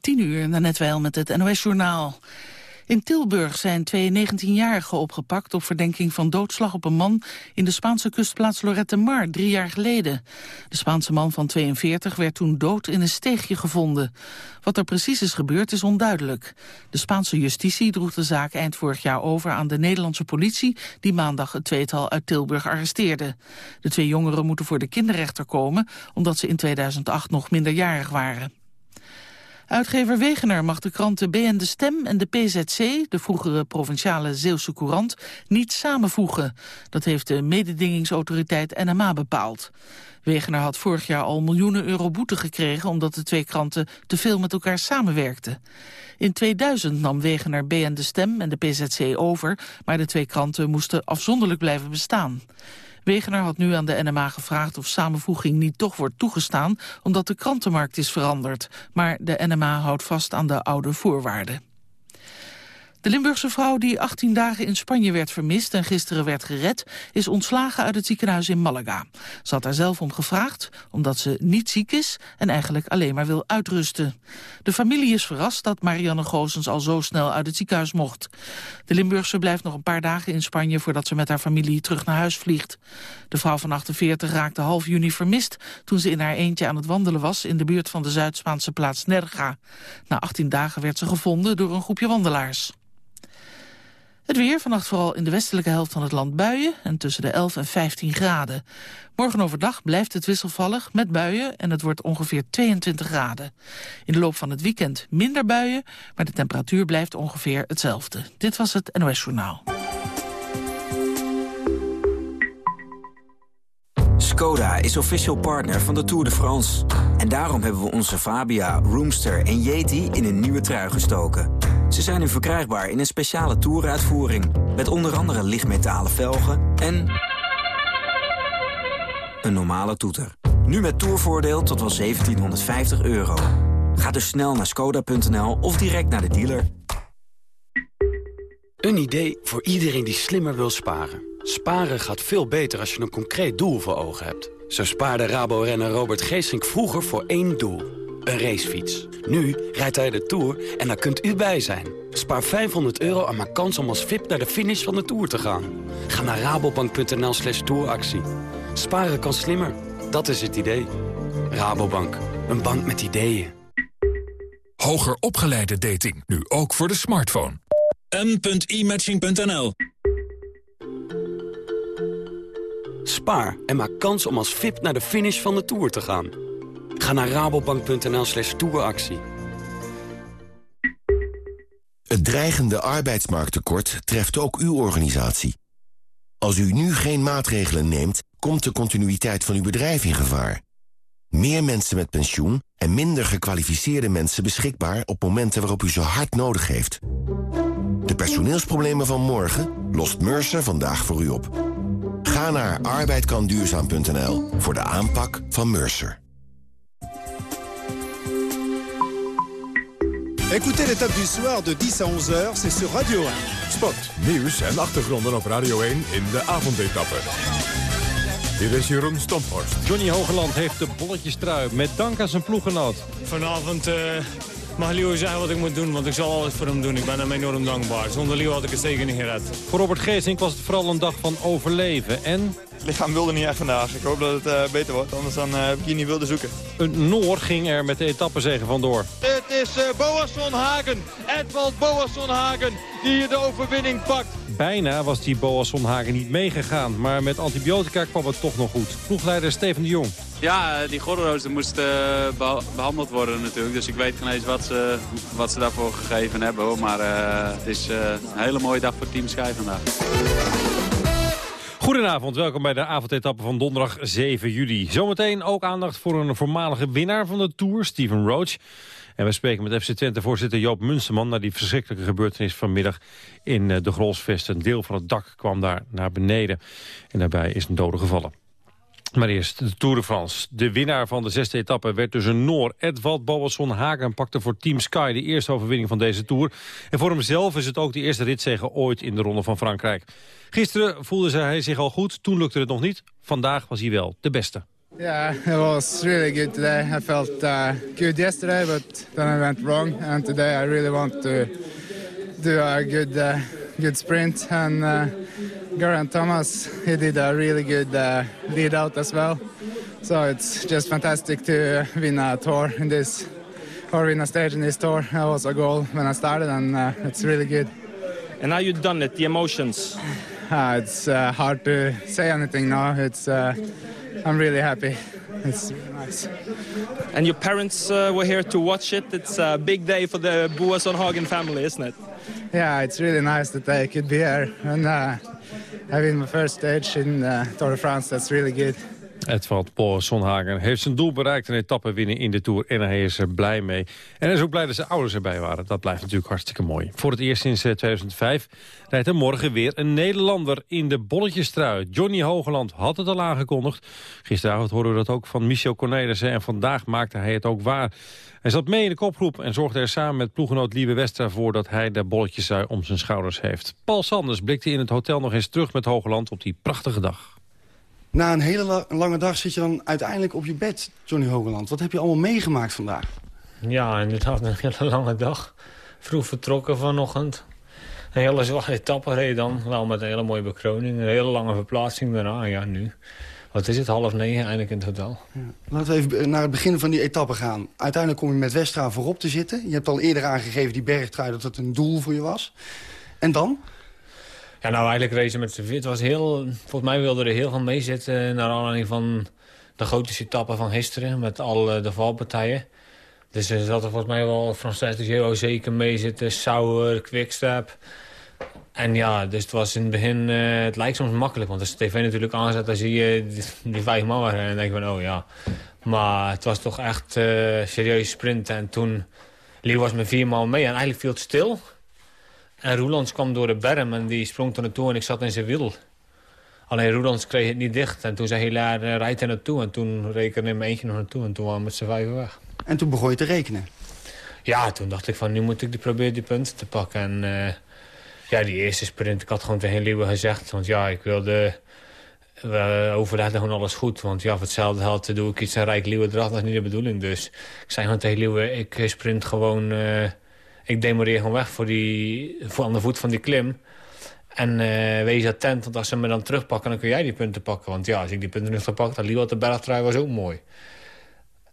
Tien uur, net wel met het NOS-journaal. In Tilburg zijn twee 19-jarigen opgepakt op verdenking van doodslag op een man in de Spaanse kustplaats Lorette Mar drie jaar geleden. De Spaanse man van 42 werd toen dood in een steegje gevonden. Wat er precies is gebeurd is onduidelijk. De Spaanse justitie droeg de zaak eind vorig jaar over aan de Nederlandse politie die maandag het tweetal uit Tilburg arresteerde. De twee jongeren moeten voor de kinderrechter komen omdat ze in 2008 nog minderjarig waren. Uitgever Wegener mag de kranten BN De Stem en de PZC, de vroegere provinciale Zeeuwse Courant, niet samenvoegen. Dat heeft de mededingingsautoriteit NMA bepaald. Wegener had vorig jaar al miljoenen euro boete gekregen omdat de twee kranten te veel met elkaar samenwerkten. In 2000 nam Wegener BN De Stem en de PZC over, maar de twee kranten moesten afzonderlijk blijven bestaan. Wegener had nu aan de NMA gevraagd of samenvoeging niet toch wordt toegestaan, omdat de krantenmarkt is veranderd. Maar de NMA houdt vast aan de oude voorwaarden. De Limburgse vrouw die 18 dagen in Spanje werd vermist en gisteren werd gered, is ontslagen uit het ziekenhuis in Malaga. Ze had daar zelf om gevraagd, omdat ze niet ziek is en eigenlijk alleen maar wil uitrusten. De familie is verrast dat Marianne Goosens al zo snel uit het ziekenhuis mocht. De Limburgse blijft nog een paar dagen in Spanje voordat ze met haar familie terug naar huis vliegt. De vrouw van 48 raakte half juni vermist toen ze in haar eentje aan het wandelen was in de buurt van de Zuid-Spaanse plaats Nerga. Na 18 dagen werd ze gevonden door een groepje wandelaars. Het weer, vannacht vooral in de westelijke helft van het land buien... en tussen de 11 en 15 graden. Morgen overdag blijft het wisselvallig met buien... en het wordt ongeveer 22 graden. In de loop van het weekend minder buien... maar de temperatuur blijft ongeveer hetzelfde. Dit was het NOS Journaal. Skoda is official partner van de Tour de France. En daarom hebben we onze Fabia, Roomster en Yeti in een nieuwe trui gestoken... Ze zijn nu verkrijgbaar in een speciale toeruitvoering... met onder andere lichtmetalen velgen en... een normale toeter. Nu met toervoordeel tot wel 1750 euro. Ga dus snel naar skoda.nl of direct naar de dealer. Een idee voor iedereen die slimmer wil sparen. Sparen gaat veel beter als je een concreet doel voor ogen hebt. Zo spaarde Rabo-renner Robert Geesink vroeger voor één doel een racefiets. Nu rijdt hij de Tour en daar kunt u bij zijn. Spaar 500 euro en maak kans om als VIP naar de finish van de Tour te gaan. Ga naar rabobank.nl slash touractie. Sparen kan slimmer, dat is het idee. Rabobank, een bank met ideeën. Hoger opgeleide dating, nu ook voor de smartphone. m.imatching.nl Spaar en maak kans om als VIP naar de finish van de Tour te gaan. Ga naar rabobank.nl slash touractie. Het dreigende arbeidsmarkttekort treft ook uw organisatie. Als u nu geen maatregelen neemt, komt de continuïteit van uw bedrijf in gevaar. Meer mensen met pensioen en minder gekwalificeerde mensen beschikbaar op momenten waarop u ze hard nodig heeft. De personeelsproblemen van morgen lost Mercer vandaag voor u op. Ga naar arbeidkanduurzaam.nl voor de aanpak van Mercer. Écoutez l'étape du soir de 10 à 11 heures, c'est sur Radio 1. Sport, nieuws en achtergronden op Radio 1 in de avondetappe. Hier is Jeroen Stomphorst. Johnny Hogeland heeft de bolletjestrui met dank aan zijn ploeggenoot. Vanavond uh, mag Leo zeggen wat ik moet doen, want ik zal alles voor hem doen. Ik ben hem enorm dankbaar. Zonder Leo had ik het zeker niet gered. Voor Robert Geesink was het vooral een dag van overleven en... Het lichaam wilde niet echt vandaag. Ik hoop dat het uh, beter wordt, anders dan, uh, heb ik hier niet wilde zoeken. Een Noor ging er met de etappezegen vandoor. Het is uh, Boasson Hagen, Edvald Boasson Hagen, die hier de overwinning pakt. Bijna was die Boasson Hagen niet meegegaan, maar met antibiotica kwam het toch nog goed. Ploegleider Steven de Jong. Ja, die gordelrozen moest behandeld worden natuurlijk. Dus ik weet geen eens wat ze, wat ze daarvoor gegeven hebben. Hoor. Maar het is een hele mooie dag voor Team Sky vandaag. Goedenavond, welkom bij de avondetappe van donderdag 7 juli. Zometeen ook aandacht voor een voormalige winnaar van de Tour, Steven Roach. En we spreken met FC Twente-voorzitter Joop Munsterman... naar die verschrikkelijke gebeurtenis vanmiddag in eh, de Grolsvest. Een deel van het dak kwam daar naar beneden. En daarbij is een dode gevallen. Maar eerst de Tour de France. De winnaar van de zesde etappe werd dus een Noor. Edvald Boasson Hagen pakte voor Team Sky de eerste overwinning van deze Tour. En voor hemzelf is het ook de eerste ritzege ooit in de Ronde van Frankrijk. Gisteren voelde hij zich al goed, toen lukte het nog niet. Vandaag was hij wel de beste. Yeah, it was really good today. I felt uh, good yesterday, but then I went wrong. And today I really want to do a good, uh, good sprint. And uh, Geraint Thomas, he did a really good uh, lead out as well. So it's just fantastic to win a tour in this, or win a stage in this tour. That was a goal when I started, and uh, it's really good. And how you've done it? The emotions? Uh, it's uh, hard to say anything now. It's uh, I'm really happy. It's nice. And your parents uh, were here to watch it. It's a big day for the Boasson Hagen family, isn't it? Yeah, it's really nice that I could be here and uh, having my first stage in uh, Tour de France. That's really good. Edvald Paul Sonhagen heeft zijn doel bereikt... een etappe winnen in de Tour en hij is er blij mee. En hij is ook blij dat zijn ouders erbij waren. Dat blijft natuurlijk hartstikke mooi. Voor het eerst sinds 2005 rijdt er morgen weer een Nederlander in de bolletjestrui. Johnny Hogeland had het al aangekondigd. Gisteravond hoorden we dat ook van Michel Cornelissen... en vandaag maakte hij het ook waar. Hij zat mee in de kopgroep en zorgde er samen met ploegenoot Lieve Westra voor... dat hij de bolletjestrui om zijn schouders heeft. Paul Sanders blikte in het hotel nog eens terug met Hogeland op die prachtige dag. Na een hele lange dag zit je dan uiteindelijk op je bed, Johnny Hogeland. Wat heb je allemaal meegemaakt vandaag? Ja, inderdaad, een hele lange dag. Vroeg vertrokken vanochtend. Een hele zware etappe reed dan. Wel met een hele mooie bekroning. Een hele lange verplaatsing daarna. Ja, nu. Wat is het? Half negen eigenlijk in het hotel. Ja. Laten we even naar het begin van die etappe gaan. Uiteindelijk kom je met Westra voorop te zitten. Je hebt al eerder aangegeven, die bergtrui, dat het een doel voor je was. En dan? Ja, nou eigenlijk racen met z'n Het was heel... Volgens mij wilde er heel veel mee zitten... naar aanleiding van de grote etappe van gisteren... met al de valpartijen. Dus er zat er volgens mij wel Frances Giro zeker mee zitten. Sauer, Quickstep. En ja, dus het was in het begin... Uh, het lijkt soms makkelijk. Want als de tv natuurlijk aanzet... dan zie je die, die vijf man en dan denk je van... oh ja. Maar het was toch echt uh, serieus sprinten. En toen... Lee was met vier man mee en eigenlijk viel het stil... En Roelands kwam door de berm en die sprong er naartoe en ik zat in zijn wiel. Alleen Roelands kreeg het niet dicht. En toen zei Hilaar, uh, rijd er naartoe. En toen rekende in mijn eentje nog naartoe. En toen waren we met z'n vijven weg. En toen begon je te rekenen? Ja, toen dacht ik van, nu moet ik die, proberen die punten te pakken. En uh, ja, die eerste sprint, ik had gewoon tegen Liewe gezegd. Want ja, ik wilde... We overlegden gewoon alles goed. Want ja, voor hetzelfde geld doe ik iets en rijk Liewe eraf. Dat is niet de bedoeling. Dus ik zei gewoon tegen Liewe, ik sprint gewoon... Uh, ik demoreer gewoon weg voor die, voor aan de voet van die klim. En uh, wees attent, want als ze me dan terugpakken, dan kun jij die punten pakken. Want ja, als ik die punten niet gepakt had, Liel de bergtrui was ook mooi.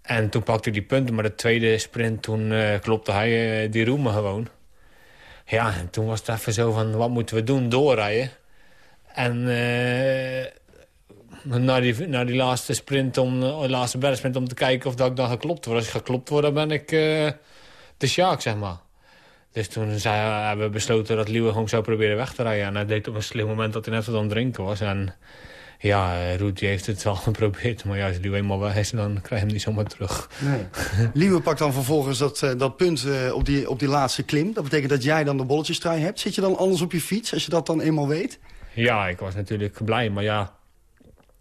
En toen pakte ik die punten, maar de tweede sprint, toen uh, klopte hij uh, die roemen gewoon. Ja, en toen was het even zo van, wat moeten we doen? Doorrijden. En naar, die, naar die laatste sprint, om, de laatste bergsprint, om te kijken of dat ik dan geklopt word. Als ik geklopt word, dan ben ik de sjaak, zeg maar. Dus toen zei, hebben we besloten dat Liewe gewoon zou proberen weg te rijden. En hij deed op een slim moment dat hij net wat aan het drinken was. En ja, Roet heeft het wel geprobeerd. Maar ja, als Liewe eenmaal weg is, dan krijg je hem niet zomaar terug. Nee. Liewe pakt dan vervolgens dat, eh, dat punt eh, op, die, op die laatste klim. Dat betekent dat jij dan de bolletjestrui hebt. Zit je dan anders op je fiets als je dat dan eenmaal weet? Ja, ik was natuurlijk blij. Maar ja,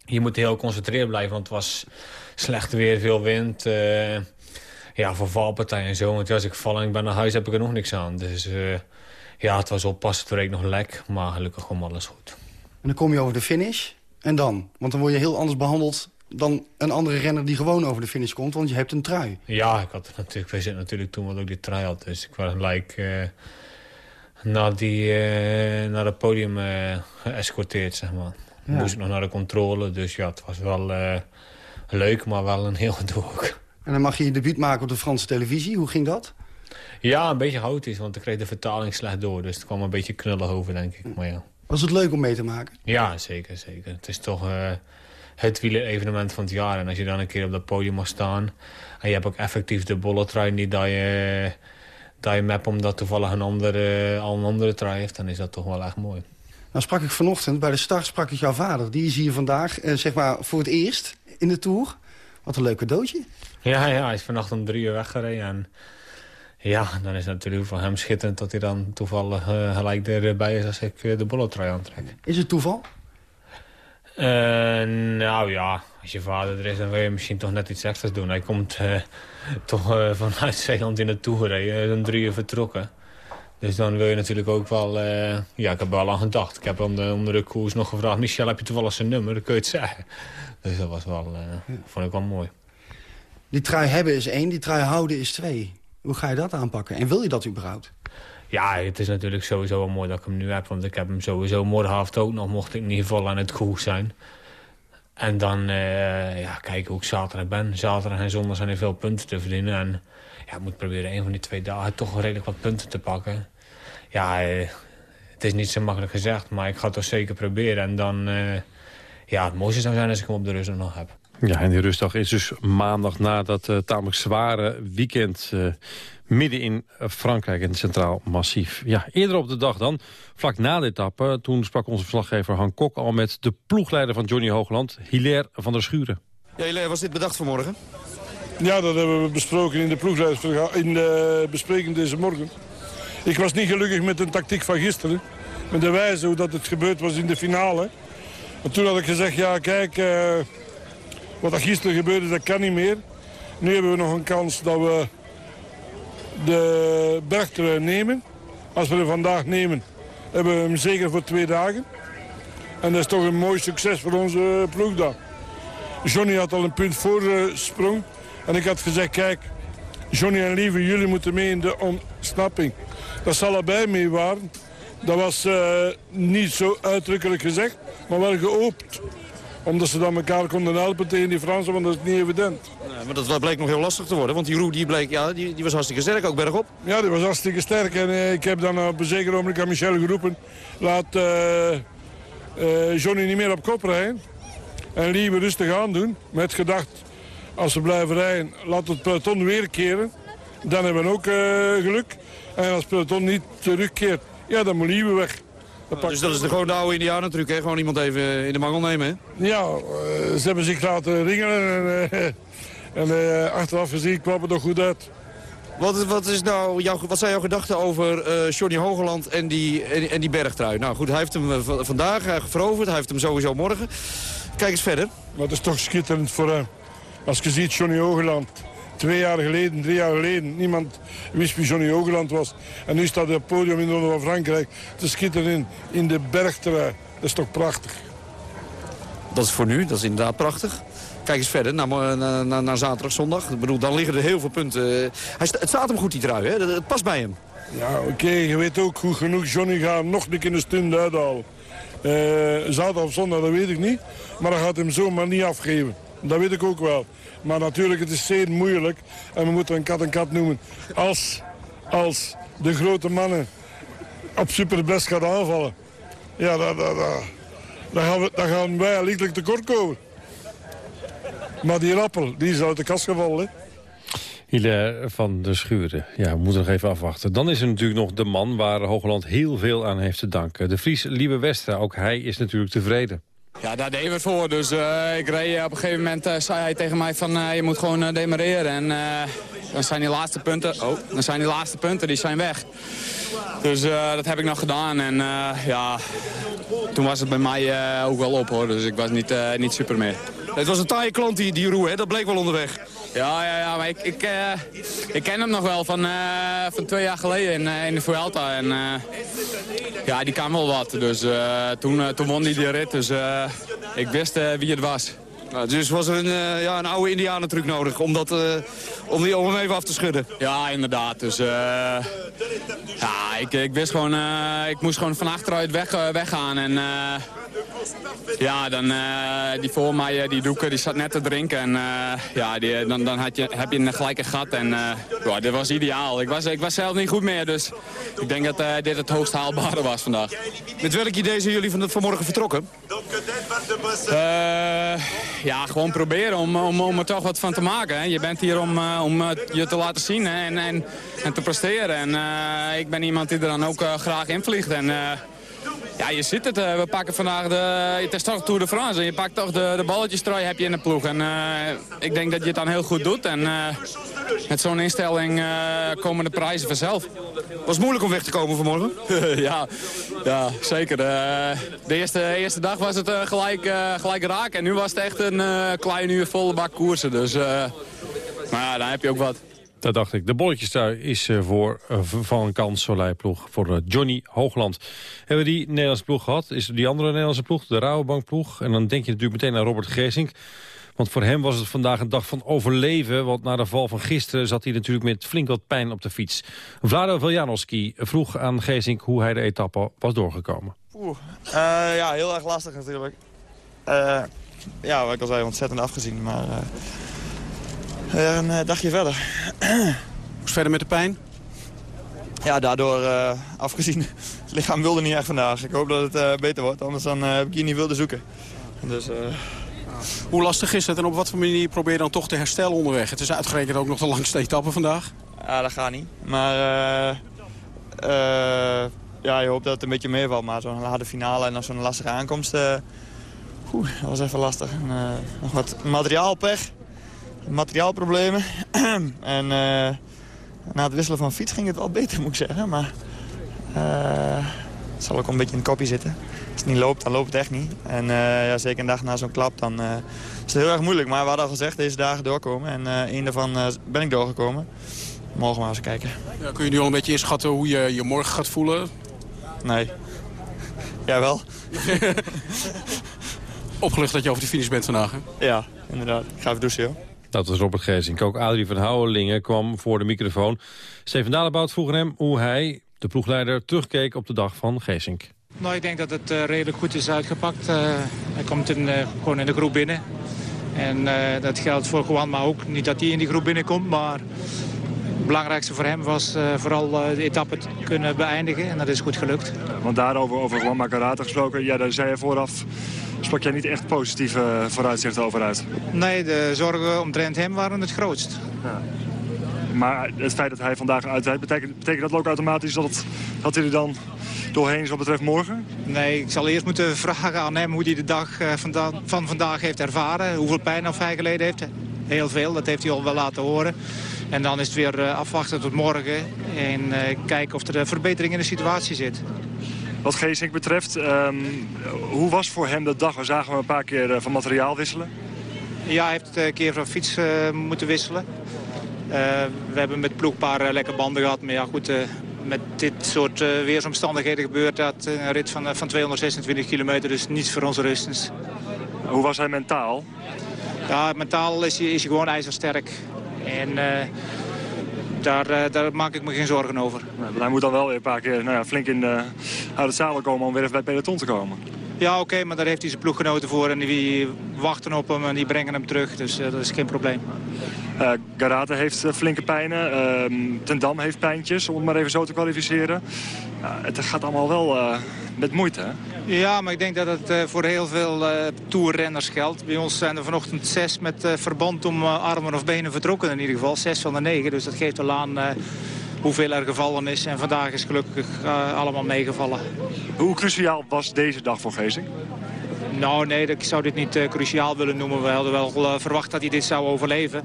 je moet heel geconcentreerd blijven. Want het was slecht weer, veel wind... Uh, ja, voor valpartijen en zo. Want als ik val en ik ben naar huis, heb ik er nog niks aan. Dus uh, ja, het was oppassen. Toen reed ik nog lek, maar gelukkig kwam alles goed. En dan kom je over de finish. En dan? Want dan word je heel anders behandeld dan een andere renner die gewoon over de finish komt. Want je hebt een trui. Ja, ik had natuurlijk, wij zitten natuurlijk toen wat ook die trui had. Dus ik was gelijk uh, naar, die, uh, naar het podium geëscorteerd, zeg maar. Ja. Moest ik nog naar de controle. Dus ja, het was wel leuk, maar wel een heel gedoe. En dan mag je je debuut maken op de Franse televisie. Hoe ging dat? Ja, een beetje chaotisch, want ik kreeg de vertaling slecht door. Dus het kwam een beetje knullig over, denk ik. Maar ja. Was het leuk om mee te maken? Ja, zeker. zeker. Het is toch uh, het wielerevenement van het jaar. En als je dan een keer op dat podium mag staan... en je hebt ook effectief de bolletrui niet dat je, dat je map omdat toevallig een andere, al een andere trui heeft... dan is dat toch wel echt mooi. Nou sprak ik vanochtend, bij de start sprak ik jouw vader. Die is hier vandaag, eh, zeg maar, voor het eerst in de Tour. Wat een leuk cadeautje. Ja, ja, hij is vannacht om drie uur weggereden. En ja, dan is het natuurlijk voor hem schitterend dat hij dan toevallig uh, gelijk erbij is als ik uh, de bolletrui aantrek. Is het toeval? Uh, nou ja, als je vader er is, dan wil je misschien toch net iets extra's doen. Hij komt toch vanuit Zeeland in naartoe gereden, om drie uur vertrokken. Dus dan wil je natuurlijk ook wel... Uh, ja, ik heb er wel aan gedacht. Ik heb onder, onder de koers nog gevraagd... Michel, heb je toevallig zijn nummer? Dan kun je het zeggen. Dus dat was wel, uh, vond ik wel mooi. Die trui hebben is één, die trui houden is twee. Hoe ga je dat aanpakken? En wil je dat überhaupt? Ja, het is natuurlijk sowieso wel mooi dat ik hem nu heb. Want ik heb hem sowieso morgenavond ook nog, mocht ik in ieder geval aan het koers zijn. En dan uh, ja, kijken hoe ik zaterdag ben. Zaterdag en zondag zijn er veel punten te verdienen. En ja, ik moet proberen een van die twee dagen toch redelijk wat punten te pakken. Ja, uh, het is niet zo makkelijk gezegd, maar ik ga het toch zeker proberen. En dan, uh, ja, het mooiste zou zijn als ik hem op de rust nog heb. Ja, en die rustdag is dus maandag na dat uh, tamelijk zware weekend... Uh, midden in Frankrijk en Centraal Massief. Ja, eerder op de dag dan, vlak na de etappe... toen sprak onze verslaggever Han Kok al met de ploegleider van Johnny Hoogland... Hilaire van der Schuren. Ja, Hilaire, was dit bedacht vanmorgen? Ja, dat hebben we besproken in de in de bespreking deze morgen. Ik was niet gelukkig met de tactiek van gisteren. Met de wijze hoe dat het gebeurd was in de finale. Maar toen had ik gezegd, ja kijk, uh, wat er gisteren gebeurde, dat kan niet meer. Nu hebben we nog een kans dat we de bergtrui nemen. Als we hem vandaag nemen, hebben we hem zeker voor twee dagen. En dat is toch een mooi succes voor onze ploeg. Johnny had al een punt voorsprong. En ik had gezegd, kijk, Johnny en Lieve, jullie moeten mee in de ontsnapping. Dat ze allebei mee waren. Dat was uh, niet zo uitdrukkelijk gezegd, maar wel geopend omdat ze dan elkaar konden helpen tegen die Fransen, want dat is niet evident. Nee, maar dat bleek nog heel lastig te worden, want die Roe die bleek, ja, die, die was hartstikke sterk, ook bergop. Ja, die was hartstikke sterk. En uh, ik heb dan op een zeker moment aan Michel geroepen... laat uh, uh, Johnny niet meer op kop rijden. En liever rustig aan doen, met gedacht... als ze blijven rijden, laat het peloton weer keren. Dan hebben we ook geluk. En als het peloton niet terugkeert, ja, dan moet liever weg. Dat dus dat is de, gewoon de oude indianentruc, hè? Gewoon iemand even in de mangel nemen, hè? Ja, uh, ze hebben zich laten ringelen en, uh, en uh, achteraf gezien kwam het nog goed uit. Wat, wat, is nou jouw, wat zijn jouw gedachten over Johnny Hogeland en die, en, en, die bergtrui? Nou goed, hij heeft hem vandaag veroverd, hij heeft hem sowieso morgen. Kijk eens verder. Maar is toch schitterend voor hem. Als je ziet Johnny Hogeland, twee jaar geleden, drie jaar geleden. Niemand wist wie Johnny Hogeland was. En nu staat hij op het podium in de Ronde van Frankrijk te schitteren in, in de bergterrein. Dat is toch prachtig. Dat is voor nu, dat is inderdaad prachtig. Kijk eens verder, naar, naar, naar zaterdag, zondag. Ik bedoel, dan liggen er heel veel punten. Hij, het staat hem goed, die trui, hè? Het past bij hem. Ja, oké, je weet ook goed genoeg. Johnny gaat nog een keer een stund uithalen. Uh, zaterdag of zondag, dat weet ik niet. Maar hij gaat hem zomaar niet afgeven. Dat weet ik ook wel. Maar natuurlijk, het is zeer moeilijk. En we moeten een kat een kat noemen. Als, als de grote mannen op superbest gaan aanvallen. Ja, gaan, we, dan gaan wij lichtelijk tekort komen. Maar die rappel, die is uit de kast gevallen. Hilaire van de Schuren. Ja, we moeten nog even afwachten. Dan is er natuurlijk nog de man waar Hoogland heel veel aan heeft te danken. De Fries Liebe Westra, ook hij is natuurlijk tevreden. Ja, daar deden we het voor. Dus uh, ik reed, op een gegeven moment uh, zei hij tegen mij van je moet gewoon demareren. En dan zijn die laatste punten, oh, dan zijn die laatste punten, die zijn weg. Dus dat heb ik nog gedaan en ja, toen was het bij mij ook wel op hoor. Dus ik was niet, niet super meer. Het was een taaie klant die, die Roe, hè? dat bleek wel onderweg. Ja, ja, ja maar ik, ik, uh, ik ken hem nog wel van, uh, van twee jaar geleden in, uh, in de Vuelta. En ja, die kan wel wat. Dus toen, toen won hij die rit, dus ik wist wie het was. Nou, dus was er een, ja, een oude indianentruc nodig om, dat, om, die, om hem even af te schudden? Ja, inderdaad. Dus ja, ik, ik wist gewoon, ik moest gewoon van achteruit weg, weggaan. En ja, dan uh, die voor mij, eh, die doeken, die zat net te drinken. En uh, ja, die, dan, dan had je, heb je een gelijke gat. En ja, dit was ideaal. Ik was, ik was zelf niet goed meer, dus ik denk dat dit het hoogst haalbare was vandaag. Met welk idee zijn jullie van, vanmorgen vertrokken? ja, gewoon proberen om, om, om er toch wat van te maken. Hè. Je bent hier om, om je te laten zien hè, en, en, en te presteren. En ik ben iemand die er dan ook graag invliegt. En, ja, je ziet het. Uh, we pakken vandaag de... Het is toch Tour de France. En je pakt toch de, de balletjes heb je in de ploeg. En uh, ik denk dat je het dan heel goed doet. En uh, met zo'n instelling komen de prijzen vanzelf. Was het moeilijk om weg te komen vanmorgen? ja, ja, zeker. de eerste, eerste dag was het gelijk, gelijk raak. En nu was het echt een klein uur volle bak koersen. Dus maar ja, dan heb je ook wat. Dat dacht ik. De bolletjestrui is uh, voor uh, van een kans Soleil-ploeg voor uh, Johnny Hoogland. Hebben we die Nederlandse ploeg gehad? Is die andere Nederlandse ploeg, de Rabobankploeg? En dan denk je natuurlijk meteen aan Robert Geesink. Want voor hem was het vandaag een dag van overleven. Want na de val van gisteren zat hij natuurlijk met flink wat pijn op de fiets. Vlado Veljanowski vroeg aan Geesink hoe hij de etappe was doorgekomen. Oeh, ja, heel erg lastig natuurlijk. ja, wat ik al zei, ontzettend afgezien. Maar een dagje verder. Hoe verder met de pijn? Ja, daardoor uh, afgezien. Het lichaam wilde niet echt vandaag. Ik hoop dat het uh, beter wordt, anders dan, heb ik hier niet wilde zoeken. Dus, Hoe lastig is het en op wat voor manier probeer je dan toch te herstellen onderweg? Het is uitgerekend ook nog de langste etappe vandaag. Ja, dat gaat niet. Maar ja, je hoopt dat het een beetje meevalt. Maar zo'n harde finale en dan zo'n lastige aankomst... Oeh, dat was even lastig. En, nog wat materiaalpech materiaalproblemen. en uh, na het wisselen van fiets ging het wel beter, moet ik zeggen. Maar uh, het zal ook een beetje in het kopje zitten. Als het niet loopt, dan loopt het echt niet. En uh, ja, zeker een dag na zo'n klap, dan is het heel erg moeilijk. Maar we hadden al gezegd, deze dagen doorkomen. En één daarvan ben ik doorgekomen. Mogen we maar eens kijken. Ja, kun je nu al een beetje inschatten hoe je je morgen gaat voelen? Nee. Jawel. Opgelucht dat je over de finish bent vandaag, hè? Ja, inderdaad. Ik ga even douchen, joh. Dat was Robert Geesink. Ook Adrie van Houwelingen kwam voor de microfoon. Steven Dalebout vroeg hem hoe hij, de ploegleider, terugkeek op de dag van Geesink. Nou, ik denk dat het uh, redelijk goed is uitgepakt. Uh, hij komt in, uh, gewoon in de groep binnen. En dat geldt voor Juan, maar ook niet dat hij in die groep binnenkomt. Maar het belangrijkste voor hem was vooral de etappe te kunnen beëindigen. En dat is goed gelukt. Want daarover, over Juan Macarata gesproken, ja, daar zei je vooraf sprak jij niet echt positieve vooruitzichten over uit? Nee, de zorgen omtrent hem waren het grootst. Ja. Maar het feit dat hij vandaag uitrijdt, betekent, betekent dat ook automatisch dat, het, dat hij er dan doorheen is wat betreft morgen? Nee, ik zal eerst moeten vragen aan hem hoe hij de dag eh, van vandaag heeft ervaren. Hoeveel pijn of hij geleden heeft. Heel veel, dat heeft hij al wel laten horen. En dan is het weer eh, afwachten tot morgen en eh, kijken of er verbetering in de situatie zit. Wat Geesink betreft, um, hoe was voor hem de dag? We zagen hem een paar keer van materiaal wisselen. Ja, hij heeft een keer van fiets moeten wisselen. Uh, we hebben met ploeg een paar lekke banden gehad. Maar ja, goed, met dit soort weersomstandigheden gebeurt dat. Een rit van, van 226 kilometer, dus niets voor onze rustens. Hoe was hij mentaal? Ja, mentaal is hij, is hij gewoon ijzersterk. En daar, uh, daar maak ik me geen zorgen over. Hij moet dan wel weer een paar keer nou ja, flink in de, uit het zadel komen om weer even bij peloton te komen. Ja, oké, maar daar heeft hij zijn ploeggenoten voor en die wachten op hem en die brengen hem terug. Dus uh, dat is geen probleem. Uh, Garate heeft uh, flinke pijnen. Uh, Ten Dam heeft pijntjes, om het maar even zo te kwalificeren. het gaat allemaal wel met moeite, hè? Ja, maar ik denk dat het voor heel veel toerrenners geldt. Bij ons zijn er vanochtend zes met verband om armen of benen vertrokken in ieder geval. Zes van de negen, dus dat geeft wel aan hoeveel er gevallen is. En vandaag is gelukkig allemaal meegevallen. Hoe cruciaal was deze dag voor Geesing? Nou, nee, ik zou dit niet uh, cruciaal willen noemen. We hadden wel uh, verwacht dat hij dit zou overleven.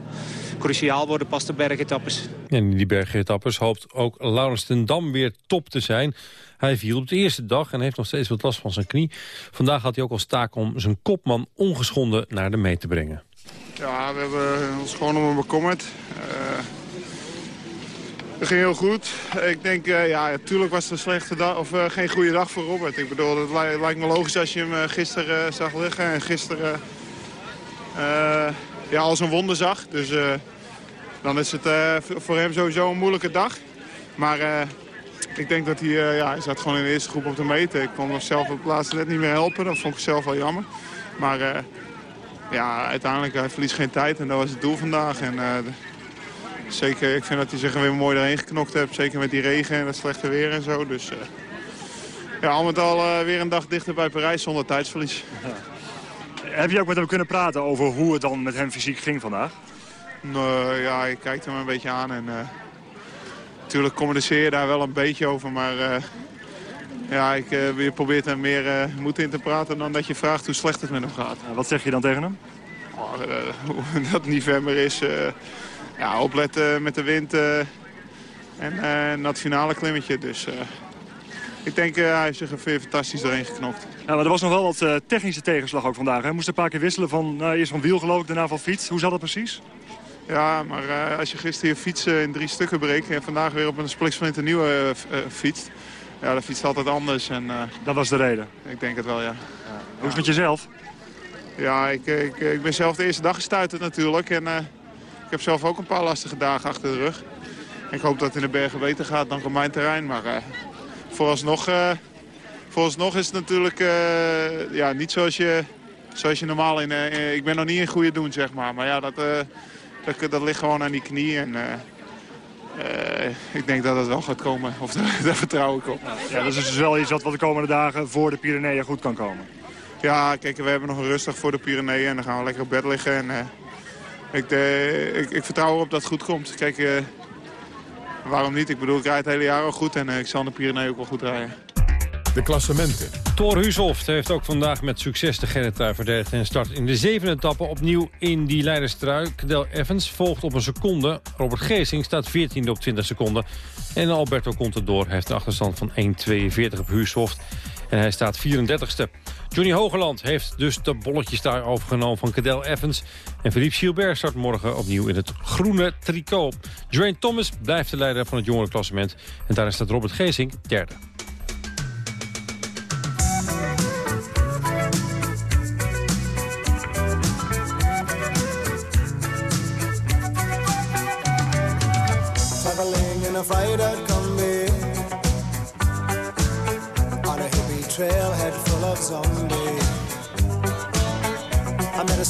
Cruciaal worden pas de bergetappes. En in die bergetappes hoopt ook Laurens ten Dam weer top te zijn. Hij viel op de eerste dag en heeft nog steeds wat last van zijn knie. Vandaag had hij ook als taak om zijn kopman ongeschonden naar de mee te brengen. Ja, we hebben ons gewoon om hem bekommerd. Uh, het ging heel goed. Ik denk, uh, ja, natuurlijk was het een slechte dag, of uh, geen goede dag voor Robert. Ik bedoel, het li lijkt me logisch als je hem uh, gisteren zag liggen. En gisteren ja, als een wonder zag. Dus dan is het voor hem sowieso een moeilijke dag. Maar ik denk dat hij, ja, hij zat gewoon in de eerste groep op te meten. Ik kon hem zelf op de plaats net niet meer helpen. Dat vond ik zelf wel jammer. Maar ja, uiteindelijk, hij verliest geen tijd. En dat was het doel vandaag. En, Zeker, ik vind dat hij zich er weer mooi doorheen geknokt heeft. Zeker met die regen en het slechte weer en zo. Dus uh, ja, al met al uh, weer een dag dichter bij Parijs zonder tijdsverlies. Ja. Heb je ook met hem kunnen praten over hoe het dan met hem fysiek ging vandaag? Nou, ja, ik kijk hem een beetje aan. En, uh, natuurlijk communiceer je daar wel een beetje over. Maar ja, ik, je probeert hem meer moed in te praten dan dat je vraagt hoe slecht het met hem gaat. wat zeg je dan tegen hem? Oh, dat het niet ver meer is ja, opletten met de wind uh, en dat finale klimmetje. Dus uh, ik denk hij is zich er fantastisch doorheen geknopt. Ja, maar er was nog wel wat technische tegenslag ook vandaag. Hij moest een paar keer wisselen van eerst van wiel geloof ik, daarna van fiets. Hoe zat dat precies? Ja, maar eh, als je gisteren je fiets eh, in drie stukken breekt... en vandaag weer op een spliksplinter nieuwe uh, fietst... ja, dan fietst altijd anders. En, dat was de reden? Ik denk het wel, ja. ja. Hoe is het met jezelf? Ja, ik, ik, ik ben zelf de eerste dag gestuiterd natuurlijk. En ik heb zelf ook een paar lastige dagen achter de rug. Ik hoop dat het in de bergen beter gaat dan op mijn terrein. Maar vooralsnog, vooralsnog is het natuurlijk ja, niet zoals je, zoals je normaal in... ik ben nog niet in goede doen, zeg maar. Maar ja, dat dat, dat ligt gewoon aan die knie. En, uh, uh, ik denk dat het wel gaat komen. Of daar vertrouw ik op. Ja, dat is dus wel iets wat de komende dagen voor de Pyreneeën goed kan komen. Ja, kijk, we hebben nog een rustig voor de Pyreneeën. En dan gaan we lekker op bed liggen. En, uh, ik, ik, ik, vertrouw erop dat het goed komt. Kijk, waarom niet? Ik bedoel, ik rijd het hele jaar al goed. En ik zal de Pyreneeën ook wel goed rijden. De klassementen. Thor Hushoft heeft ook vandaag met succes de Gennetrui verdedigd... en start in de zevende etappe opnieuw in die leiderstrui. Cadel Evans volgt op een seconde. Robert Geesing staat 14e op 20 seconden. En Alberto Contador heeft een achterstand van 1,42 op Hushoft. En hij staat 34ste. Johnny Hogeland heeft dus de bolletjes daar overgenomen van Cadel Evans. En Philippe Gilbert start morgen opnieuw in het groene tricot. Drain Thomas blijft de leider van het jongerenklassement. En daar staat Robert Geesing derde.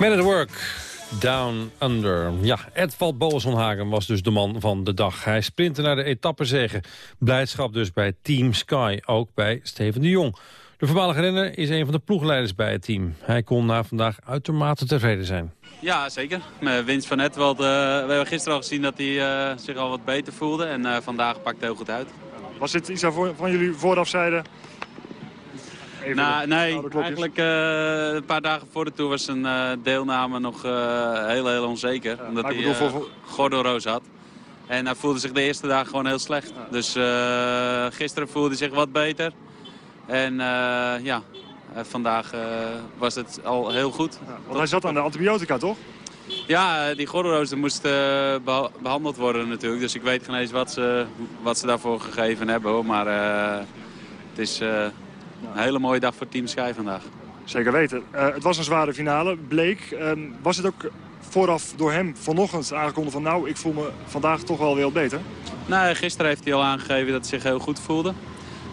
Man at Work, Down Under. Ja, Edvald Boasson was dus de man van de dag. Hij sprintte naar de etappezegen. Blijdschap dus bij Team Sky, ook bij Steven de Jong. De voormalige renner is een van de ploegleiders bij het team. Hij kon na vandaag uitermate tevreden zijn. Ja, zeker. Met winst van Edwald. Uh, we hebben gisteren al gezien dat hij uh, zich al wat beter voelde. En uh, vandaag pakt hij heel goed uit. Was dit iets waarvan jullie vooraf zeiden... Nou, nee, eigenlijk een paar dagen voor de Tour was zijn deelname nog heel, heel onzeker. Omdat hij voor... gordelroos had. En hij voelde zich de eerste dagen gewoon heel slecht. Dus gisteren voelde hij zich wat beter. En ja, uh, vandaag uh, was het al heel goed. Ja, want hij zat aan de antibiotica, toch? Ja, die gordelroos moest uh, behandeld worden natuurlijk. Dus ik weet geen eens wat ze, wat ze daarvoor gegeven hebben. Hoor. Maar het is een hele mooie dag voor Team Sky vandaag. Zeker weten. het was een zware finale, bleek. Ehm, was het ook vooraf door hem vanochtend aangekondigd van... nou, ik voel me vandaag toch wel weer beter? Nou, gisteren heeft hij al aangegeven dat hij zich heel goed voelde.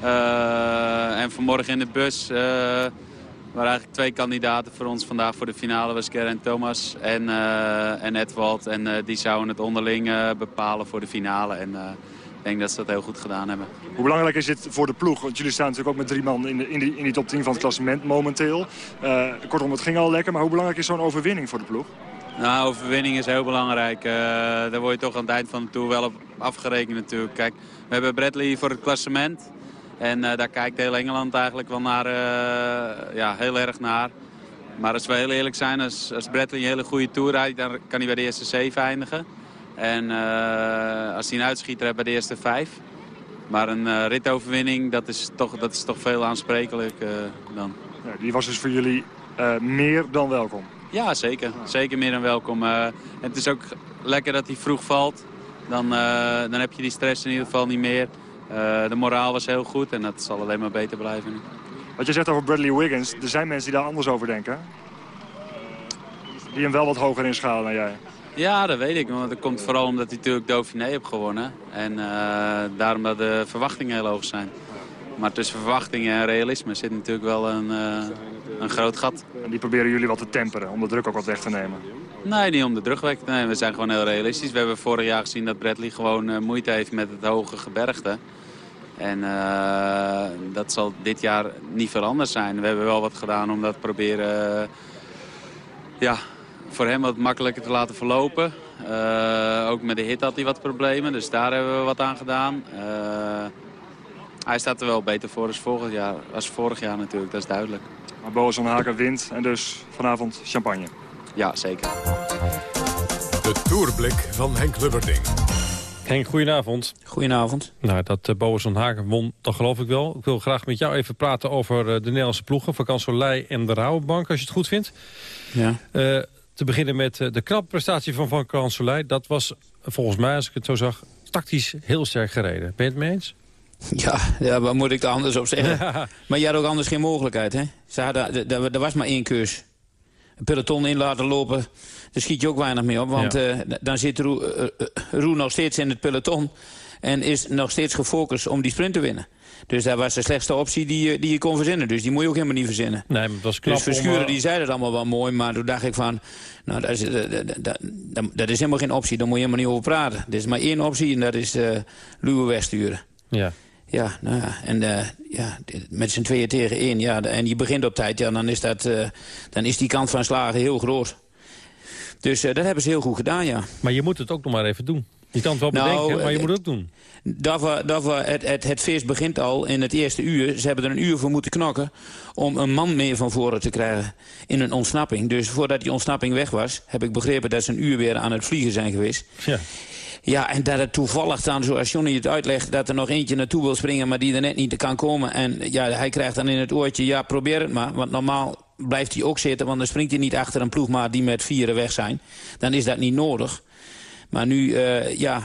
Uh, en vanmorgen in de bus uh, waren eigenlijk twee kandidaten voor ons vandaag voor de finale. was en Thomas en, uh, en Edwald. En die zouden het onderling bepalen voor de finale. En denk dat ze dat heel goed gedaan hebben. Hoe belangrijk is dit voor de ploeg? Want jullie staan natuurlijk ook met drie man in, de, in, die, in die top 10 van het klassement momenteel. kortom, het ging al lekker. Maar hoe belangrijk is zo'n overwinning voor de ploeg? Nou, overwinning is heel belangrijk. daar word je toch aan het eind van de Tour wel op afgerekend natuurlijk. Kijk, we hebben Bradley voor het klassement. En uh, daar kijkt heel Engeland eigenlijk wel naar, uh, ja, heel erg naar. Maar als we heel eerlijk zijn, als, als Bradley een hele goede tour rijdt, dan kan hij bij de eerste zeven eindigen. En uh, als hij een uitschieter heeft bij de eerste vijf. Maar een ritoverwinning, dat is toch, dat is toch veel aansprekelijk dan. Ja, die was dus voor jullie meer dan welkom? Ja, zeker. Zeker meer dan welkom. het is ook lekker dat hij vroeg valt. Dan, dan heb je die stress in ieder geval niet meer. Uh, de moraal was heel goed en dat zal alleen maar beter blijven nu. Wat je zegt over Bradley Wiggins, er zijn mensen die daar anders over denken. Die hem wel wat hoger inschalen dan jij. Ja, dat weet ik. Want dat komt vooral omdat hij natuurlijk Dauphiné heeft gewonnen. En uh, daarom dat de verwachtingen heel hoog zijn. Maar tussen verwachtingen en realisme zit natuurlijk wel een, uh, een groot gat. En die proberen jullie wat te temperen, om de druk ook wat weg te nemen? Nee, niet om de druk weg te nemen. We zijn gewoon heel realistisch. We hebben vorig jaar gezien dat Bradley gewoon uh, moeite heeft met het hoge gebergte. En uh, dat zal dit jaar niet veel anders zijn. We hebben wel wat gedaan om dat proberen uh, ja, voor hem wat makkelijker te laten verlopen. Uh, ook met de hit had hij wat problemen, dus daar hebben we wat aan gedaan. hij staat er wel beter voor als vorig jaar, als vorig jaar natuurlijk, dat is duidelijk. Maar Boas Haken wint en dus vanavond champagne. Ja, zeker. De Tourblik van Henk Lubberding. Henk, goedenavond. Goedenavond. Nou, dat uh, Boas van Hagen won, dat geloof ik wel. Ik wil graag met jou even praten over uh, de Nederlandse ploegen... Vakant Soleil en de Rabobank, als je het goed vindt. Ja. Uh, te beginnen met de knappe prestatie van Vakant Soleil. Dat was volgens mij, als ik het zo zag, tactisch heel sterk gereden. Ben je het mee eens? Ja, ja waar moet ik er anders op zeggen? maar je had ook anders geen mogelijkheid, hè? Ze hadden, er was maar één keus. Een peloton in laten lopen, daar schiet je ook weinig mee op. Want ja. uh, dan zit Roe, uh, Roe nog steeds in het peloton... en is nog steeds gefocust om die sprint te winnen. Dus dat was de slechtste optie die, die je kon verzinnen. Dus die moet je ook helemaal niet verzinnen. Nee, maar het was knap dus Verschuren om, die zeiden het allemaal wel mooi. Maar toen dacht ik van, nou, dat is, dat, dat, dat is helemaal geen optie. Daar moet je helemaal niet over praten. Er is maar één optie en dat is uh, Luwe wegsturen. Ja. Ja, nou ja, en uh, ja, met z'n tweeën tegen één, ja, en je begint op tijd, ja, dan is, dat, uh, dan is die kans van slagen heel groot. Dus uh, dat hebben ze heel goed gedaan, ja. Maar je moet het ook nog maar even doen. Je kan het wel nou, bedenken, maar je moet het ook doen. Dat dat we, het, het, het feest begint al in het eerste uur. Ze hebben er een uur voor moeten knokken om een man meer van voren te krijgen in een ontsnapping. Dus voordat die ontsnapping weg was, heb ik begrepen dat ze een uur weer aan het vliegen zijn geweest. Ja. Ja, en dat het toevallig dan, zoals Johnny het uitlegt... dat er nog eentje naartoe wil springen, maar die er net niet kan komen. En ja, hij krijgt dan in het oortje, ja, probeer het maar. Want normaal blijft hij ook zitten, want dan springt hij niet achter een ploegmaat... die met vieren weg zijn. Dan is dat niet nodig. Maar nu, uh, ja,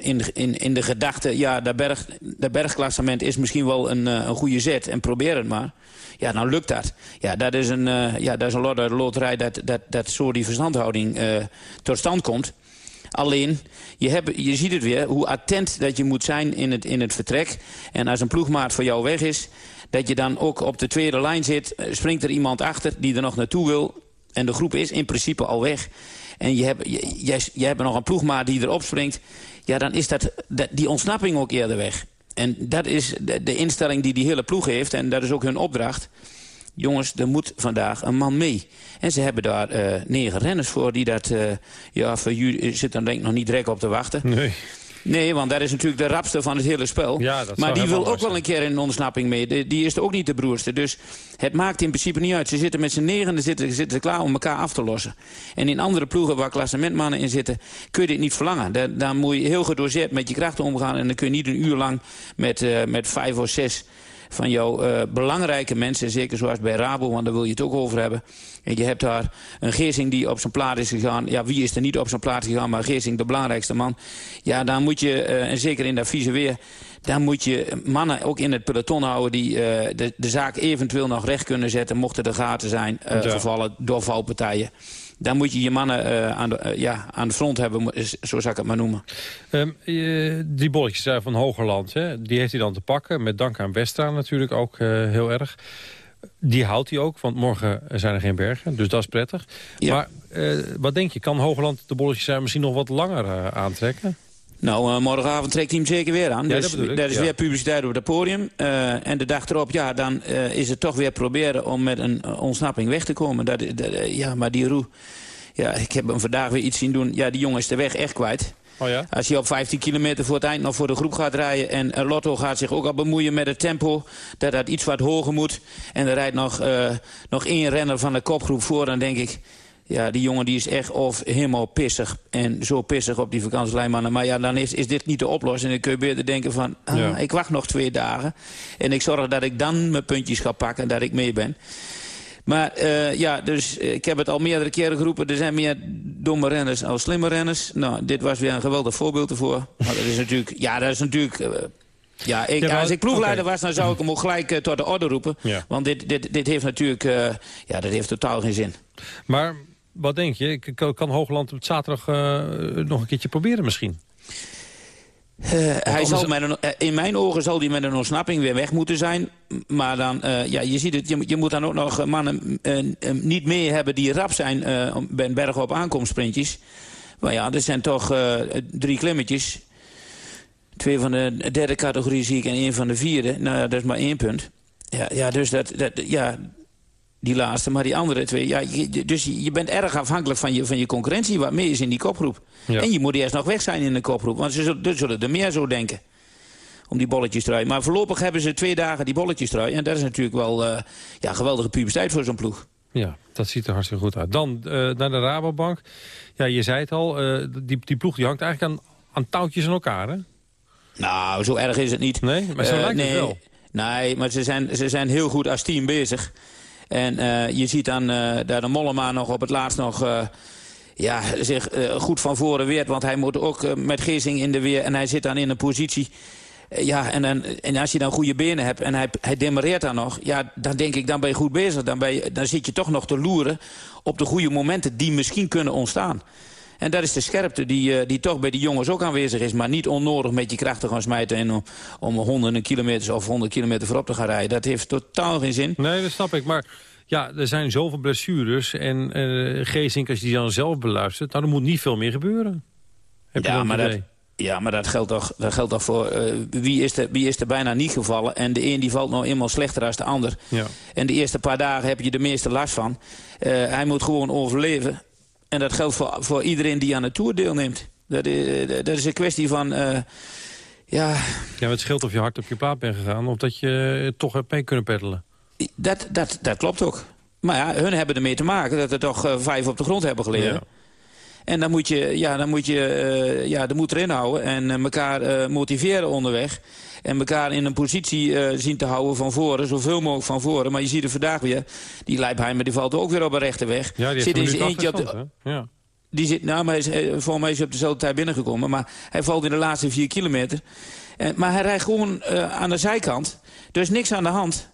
in, in, in de gedachte... ja, dat, berg, dat bergklassement is misschien wel een, uh, een goede zet. En probeer het maar. Ja, nou lukt dat. Ja, dat is een, uh, ja, dat is een loterij dat, dat, dat zo die verstandhouding tot stand komt. Alleen, je, hebt, je ziet het weer, hoe attent dat je moet zijn in het, in het vertrek. En als een ploegmaat voor jou weg is, dat je dan ook op de tweede lijn zit... springt er iemand achter die er nog naartoe wil... en de groep is in principe al weg. En je hebt, je, je hebt nog een ploegmaat die erop springt... ja, dan is dat, dat, die ontsnapping ook eerder weg. En dat is de, de instelling die die hele ploeg heeft. En dat is ook hun opdracht. Jongens, er moet vandaag een man mee. En ze hebben daar eh, negen renners voor die dat... eh, ja, voor jullie zit dan denk ik nog niet direct op te wachten. Nee. Nee, want dat is natuurlijk de rapste van het hele spel. Ja, maar die wil ook wel een keer in ontsnapping mee. Die, die is er ook niet de broerste. Dus het maakt in principe niet uit. Ze zitten met z'n negen zitten, zitten klaar om elkaar af te lossen. En in andere ploegen waar klassementmannen in zitten... kun je dit niet verlangen. Daar, daar moet je heel gedoseerd met je krachten omgaan. En dan kun je niet een uur lang met, eh, met vijf of zes van jouw eh, belangrijke mensen, zeker zoals bij Rabo, want daar wil je het ook over hebben. En je hebt daar een Geersing die op zijn plaat is gegaan. Ja, wie is er niet op zijn plaat gegaan, maar Geersing de belangrijkste man. Ja, dan moet je, eh, en zeker in dat vieze weer, dan moet je mannen ook in het peloton houden die eh, de, de zaak eventueel nog recht kunnen zetten, mochten er gaten zijn Ja. gevallen door valpartijen. Dan moet je je mannen eh, aan, de, eh, ja, aan de front hebben, zo zou ik het maar noemen. Ehm, eh, die bolletjes zijn van Hogerland, hè, die heeft hij dan te pakken. Met dank aan Westra natuurlijk ook heel erg. Die houdt hij ook, want morgen zijn er geen bergen. Dus dat is prettig. Maar wat denk je, kan Hogerland de bolletjes zijn misschien nog wat langer aantrekken? Nou, eh, morgenavond trekt hij hem zeker weer aan. Ja, dus dat er is ja. weer publiciteit op het podium. Eh, en de dag erop, ja, dan eh, is het toch weer proberen om met een ontsnapping weg te komen. Dat, dat, ja, maar die Roe, ja, ik heb hem vandaag weer iets zien doen. Ja, die jongen is de weg echt kwijt. Oh ja? Als je op 15 kilometer voor het eind nog voor de groep gaat rijden... en Lotto gaat zich ook al bemoeien met het tempo... dat dat iets wat hoger moet... en er rijdt nog, nog één renner van de kopgroep voor... dan denk ik, ja, die jongen die is echt of helemaal pissig... en zo pissig op die vakantielijnmannen. Maar ja, dan is, is dit niet de oplossing. Dan kun je beter denken van, ah, Ja. ik wacht nog twee dagen... en ik zorg dat ik dan mijn puntjes ga pakken en dat ik mee ben... Maar eh, ja, dus ik heb het al meerdere keren geroepen. Er zijn meer domme renners als slimme renners. Nou, dit was weer een geweldig voorbeeld ervoor. Maar dat is natuurlijk... Ja, dat is natuurlijk... eh, ja, ik, als ik ploegleider was, dan zou ik hem ook gelijk eh, tot de orde roepen. Ja. Want dit, dit, dit heeft natuurlijk... ja, dat heeft totaal geen zin. Maar wat denk je, K- kan Hoogland op zaterdag eh, nog een keertje proberen misschien? Eh, hij zal met een, eh, in mijn ogen zal hij met een ontsnapping weer weg moeten zijn. Maar dan, ja, je ziet het, je, moet- je moet dan ook nog mannen niet meer hebben die rap zijn bij een berg op aankomstsprintjes. Maar ja, er zijn toch drie klimmetjes. Twee van de derde categorie zie ik en één van de vierde. Nou ja, dat is maar één punt. Ja, ja dus dat, dat, ja, die laatste, maar die andere twee. Ja, je- dus je bent erg afhankelijk van je, van je concurrentie wat mee is in die kopgroep. Ja. En je moet eerst nog weg zijn in de kopgroep. Want ze zullen, ze zullen er meer zo denken. Om die bolletjes trui. Maar voorlopig hebben ze twee dagen die bolletjes trui. En dat is natuurlijk wel eh ja, geweldige publiciteit voor zo'n ploeg. Ja, dat ziet er hartstikke goed uit. Dan eh, naar de Rabobank. Ja, je zei het al, eh, die, die ploeg die hangt eigenlijk aan, aan touwtjes aan elkaar, hè? Nou, zo erg is het niet. Nee, maar zo lijkt nee, het wel. Nee, maar ze zijn, ze zijn heel goed als team bezig. En eh, je ziet dan eh dat de Mollema nog op het laatst nog... eh, ja, zich goed van voren weert. Want hij moet ook met Geesing in de weer. En hij zit dan in een positie... ja, en, en als je dan goede benen hebt en hij, hij demareert dan nog... ja, dan denk ik, dan ben je goed bezig. Dan, ben je, dan zit je toch nog te loeren op de goede momenten die misschien kunnen ontstaan. En dat is de scherpte die, eh, die toch bij die jongens ook aanwezig is. Maar niet onnodig met je krachten gaan smijten... en om, om honderden kilometers of honderd kilometer voorop te gaan rijden. Dat heeft totaal geen zin. Nee, dat snap ik. Maar ja, er zijn zoveel blessures. En eh Geesink, als je die dan zelf beluistert... nou, er moet niet veel meer gebeuren. Heb Ja, maar dat, ja, maar dat geldt toch, dat geldt toch voor... eh, wie, is er, wie is er bijna niet gevallen? En de een die valt nou eenmaal slechter dan de ander. Ja. En de eerste paar dagen heb je de meeste last van. Eh, hij moet gewoon overleven. En dat geldt voor, voor iedereen die aan de Tour deelneemt. Dat is, dat is een kwestie van... eh, ja, Ja, het scheelt of je hard op je plaat bent gegaan... of dat je eh, toch hebt mee kunnen peddelen. dat, dat, dat klopt ook. Maar ja, hun hebben ermee te maken dat er toch eh, vijf op de grond hebben gelegen. Ja. En dan moet je, ja, dan moet je ja, de moed erin houden en elkaar motiveren onderweg. En elkaar in een positie eh, zien te houden van voren, zoveel mogelijk van voren. Maar je ziet er vandaag weer, die Leipheimer die valt ook weer op een rechte weg. Ja, die Zit in zijn eentje op de? Ja. die zit, nou, maar hij is, eh, volgens mij is hij op dezelfde tijd binnengekomen. Maar hij valt in de laatste vier kilometer. En, maar hij rijdt gewoon eh, aan de zijkant. Er is niks aan de hand.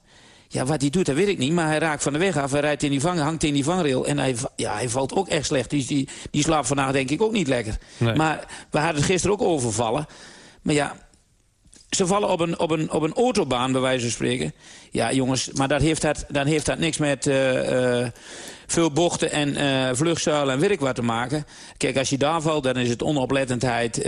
Ja, wat hij doet, dat weet ik niet. Maar hij raakt van de weg af. Hij rijdt in die vang, hangt in die vangrail. En hij, ja, hij valt ook echt slecht. Die, die, die slaapt vandaag denk ik ook niet lekker. Nee. Maar we hadden het gisteren ook overvallen. Maar ja, ze vallen op een, op, een, op een autobaan, bij wijze van spreken. Ja, jongens, maar dat heeft dat, dan heeft dat niks met uh, uh, veel bochten en uh, vluchtzuilen en werk wat te maken. Kijk, als je daar valt, dan is het onoplettendheid.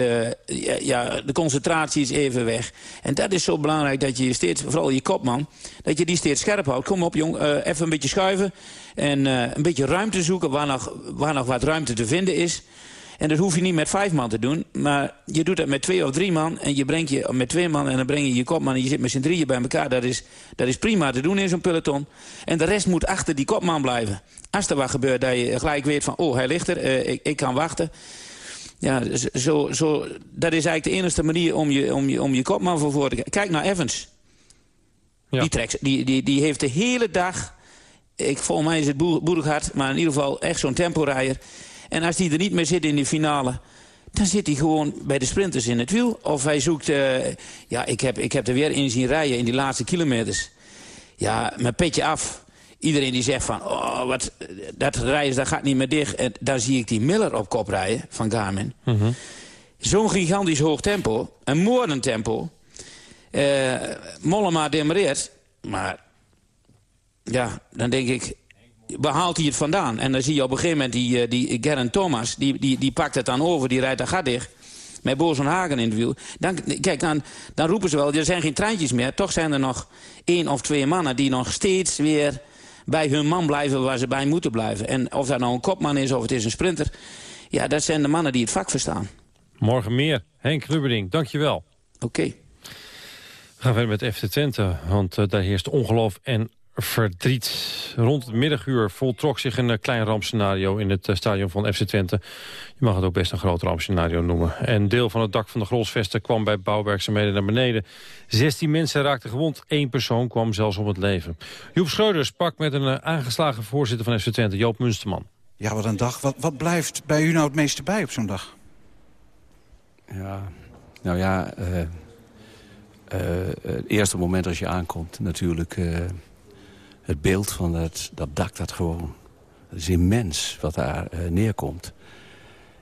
Ja, ja, de concentratie is even weg. En dat is zo belangrijk dat je steeds, vooral je kopman... dat je die steeds scherp houdt. Kom op, jong, even een beetje schuiven. En een beetje ruimte zoeken waar nog, waar nog wat ruimte te vinden is... En dat hoef je niet met vijf man te doen. Maar je doet dat met twee of drie man. En je brengt je met twee man en dan breng je je kopman. En je zit met z'n drieën bij elkaar. Dat is, dat is prima te doen in zo'n peloton. En de rest moet achter die kopman blijven. Als er wat gebeurt, dat je gelijk weet van... oh, hij ligt er, uh, ik, ik kan wachten. Ja, zo, zo, dat is eigenlijk de enige manier om je, om je, om je kopman voor voor te kijken. Kijk naar Evans. Ja. Die, trekt, die, die, die heeft de hele dag... Ik, volgens mij is het boerig maar in ieder geval echt zo'n temporijder. En als hij er niet meer zit in de finale... dan zit hij gewoon bij de sprinters in het wiel. Of hij zoekt... Uh, ja, ik heb, ik heb er weer in zien rijden in die laatste kilometers. Ja, mijn petje af. Iedereen die zegt van... Oh, wat, dat rijden dat gaat niet meer dicht. En daar zie ik die Miller op kop rijden van Garmin. Mm -hmm. Zo'n gigantisch hoog tempo. Een moordend tempo. Uh, Mollema demereert. Maar ja, dan denk ik waar haalt hij het vandaan? En dan zie je op een gegeven moment die, die Geraint Thomas, die, die, die pakt het dan over, die rijdt dat gat dicht. Met Boos van Hagen in de wiel. Dan, kijk, dan, dan roepen ze wel, er zijn geen treintjes meer. Toch zijn er nog één of twee mannen die nog steeds weer bij hun man blijven waar ze bij moeten blijven. En of dat nou een kopman is of het is een sprinter. Ja, dat zijn de mannen die het vak verstaan. Morgen meer. Henk Rubberding, dankjewel. Oké. Okay. We gaan verder met FC Twente, want uh, daar heerst ongeloof en verdriet. Rond het middaguur voltrok zich een klein rampscenario in het stadion van FC Twente. Je mag het ook best een groot rampscenario noemen. En deel van het dak van de grolsvesten kwam bij bouwwerkzaamheden naar beneden. 16 mensen raakten gewond, één persoon kwam zelfs om het leven. Joep Schreuders sprak met een aangeslagen voorzitter van FC Twente, Joop Munsterman. Ja, wat een dag. Wat, wat blijft bij u nou het meeste bij op zo'n dag? Ja, nou ja... Uh, uh, het eerste moment als je aankomt natuurlijk... Uh, het beeld van dat, dat dak, dat gewoon... Is immens wat daar uh, neerkomt.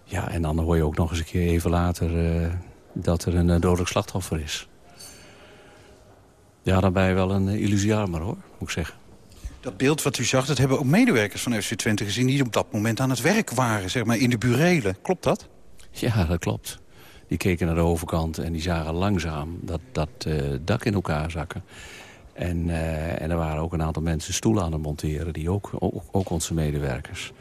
Ja, en dan hoor je ook nog eens een keer even later... Uh, dat er een uh, dodelijk slachtoffer is. Ja, dan ben je wel een illusiarmer, hoor, moet ik zeggen. Dat beeld wat u zag, dat hebben ook medewerkers van FC Twente gezien... die op dat moment aan het werk waren, zeg maar, in de burelen. Klopt dat? Ja, dat klopt. Die keken naar de overkant en die zagen langzaam dat, dat dak in elkaar zakken. En, uh, en er waren ook een aantal mensen stoelen aan het monteren, die ook, ook, ook, onze medewerkers.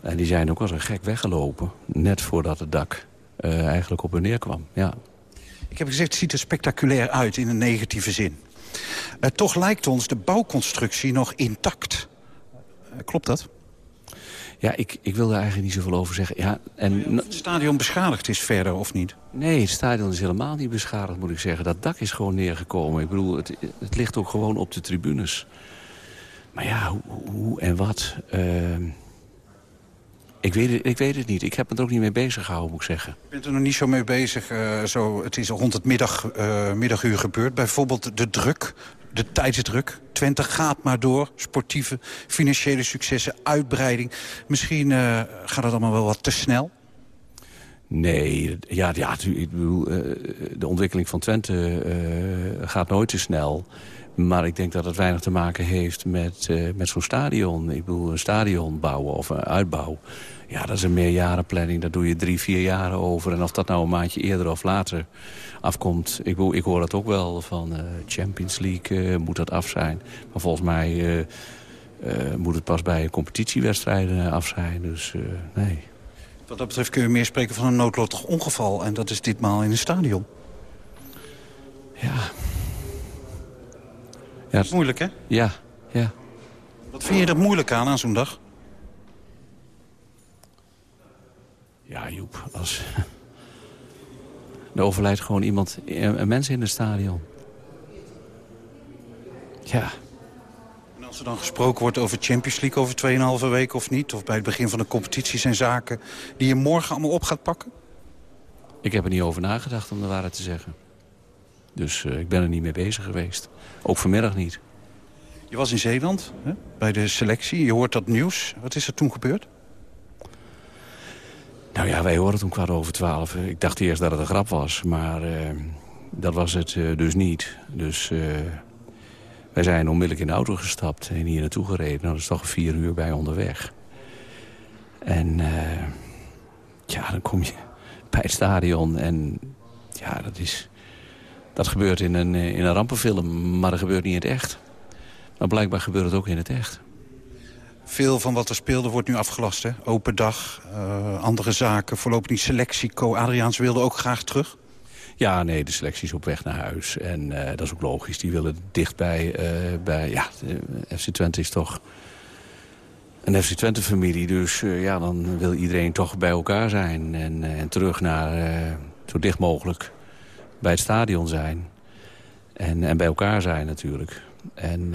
En die zijn ook als een gek weggelopen, net voordat het dak uh, eigenlijk op hun neerkwam. Ja. Ik heb gezegd, het ziet er spectaculair uit in een negatieve zin. Uh, toch lijkt ons de bouwconstructie nog intact. klopt dat? Ja, ik, ik wil daar eigenlijk niet zoveel over zeggen. Ja, en... Het stadion beschadigd is verder, of niet? Nee, het stadion is helemaal niet beschadigd, moet ik zeggen. Dat dak is gewoon neergekomen. Ik bedoel, het, het ligt ook gewoon op de tribunes. Maar ja, hoe, hoe en wat... Uh, ik, weet het, ik weet het niet. Ik heb me er ook niet mee bezig gehouden, moet ik zeggen. Je bent er nog niet zo mee bezig. Uh, zo, het is rond het middag, uh, middaguur gebeurd. Bijvoorbeeld de druk, de tijdsdruk. Twente gaat maar door. Sportieve, financiële successen, uitbreiding. Misschien uh, gaat het allemaal wel wat te snel. Nee, ja, ja ik bedoel, de ontwikkeling van Twente gaat nooit te snel. Maar ik denk dat het weinig te maken heeft met, met zo'n stadion. Ik bedoel, een stadion bouwen of een uitbouw. Ja, dat is een meerjarenplanning. Daar doe je drie, vier jaren over. En of dat nou een maandje eerder of later afkomt... Ik, ik hoor dat ook wel van uh, Champions League uh, moet dat af zijn. Maar volgens mij moet het pas bij competitiewedstrijden af zijn. Dus nee. Wat dat betreft kun je meer spreken van een noodlottig ongeval. En dat is ditmaal in een stadion. Ja, ja, dat is moeilijk, hè? Ja, ja. Wat vind je er moeilijk aan, aan zo'n dag? Ja, Joep, als... Er overlijdt gewoon iemand, een mens in het stadion. Ja. En als er dan gesproken wordt over Champions League over 2,5 weken of niet... of bij het begin van de competitie zijn zaken die je morgen allemaal op gaat pakken? Ik heb er niet over nagedacht om de waarheid te zeggen. Dus uh, ik ben er niet mee bezig geweest. Ook vanmiddag niet. Je was in Zeeland hè, bij de selectie. Je hoort dat nieuws. Wat is er toen gebeurd? Nou ja, wij hoorden toen kwart over twaalf. Ik dacht eerst dat het een grap was. Maar uh, dat was het dus niet. Dus wij zijn onmiddellijk in de auto gestapt en hier naartoe gereden. Nou, dat is toch vier uur bij onderweg. En ja, dan kom je bij het stadion en ja, dat is... Dat gebeurt in een, in een rampenfilm, maar dat gebeurt niet in het echt. Maar blijkbaar gebeurt het ook in het echt. Veel van wat er speelde wordt nu afgelast, hè? Open dag, uh, andere zaken, voorlopig niet selectie. Co Adriaans wilde ook graag terug. Ja, nee, de selectie is op weg naar huis. En uh, dat is ook logisch. Die willen dichtbij... Uh, bij, ja, FC Twente is toch een FC Twente-familie. Dus ja, dan wil iedereen toch bij elkaar zijn. En, en terug naar zo dicht mogelijk bij het stadion zijn. En, en bij elkaar zijn natuurlijk. En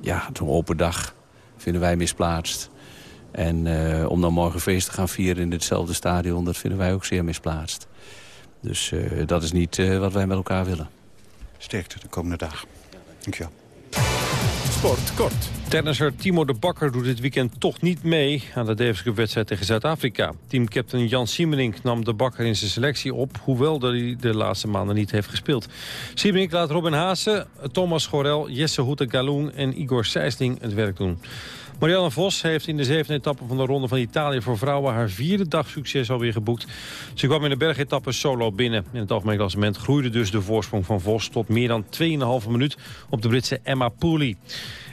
ja, zo'n open dag vinden wij misplaatst. En uh, om dan morgen feest te gaan vieren in hetzelfde stadion... dat vinden wij ook zeer misplaatst. Dus uh, dat is niet uh, wat wij met elkaar willen. Sterkte de komende dagen. Dankjewel. Sport kort. Tennisser Timo de Bakker doet dit weekend toch niet mee aan de Davis Cup wedstrijd tegen Zuid-Afrika. Teamcaptain Jan Siemenink nam de Bakker in zijn selectie op, hoewel hij de laatste maanden niet heeft gespeeld. Siemenink laat Robin Haase, Thomas Gorel, Jesse Hoete Galoen en Igor Sijsling het werk doen. Marianne Vos heeft in de zevende etappe van de Ronde van Italië voor vrouwen haar vierde dag succes alweer geboekt. Ze kwam in de bergetappe solo binnen. In het algemeen klassement groeide dus de voorsprong van Vos tot meer dan 2,5 minuut op de Britse Emma Pooley.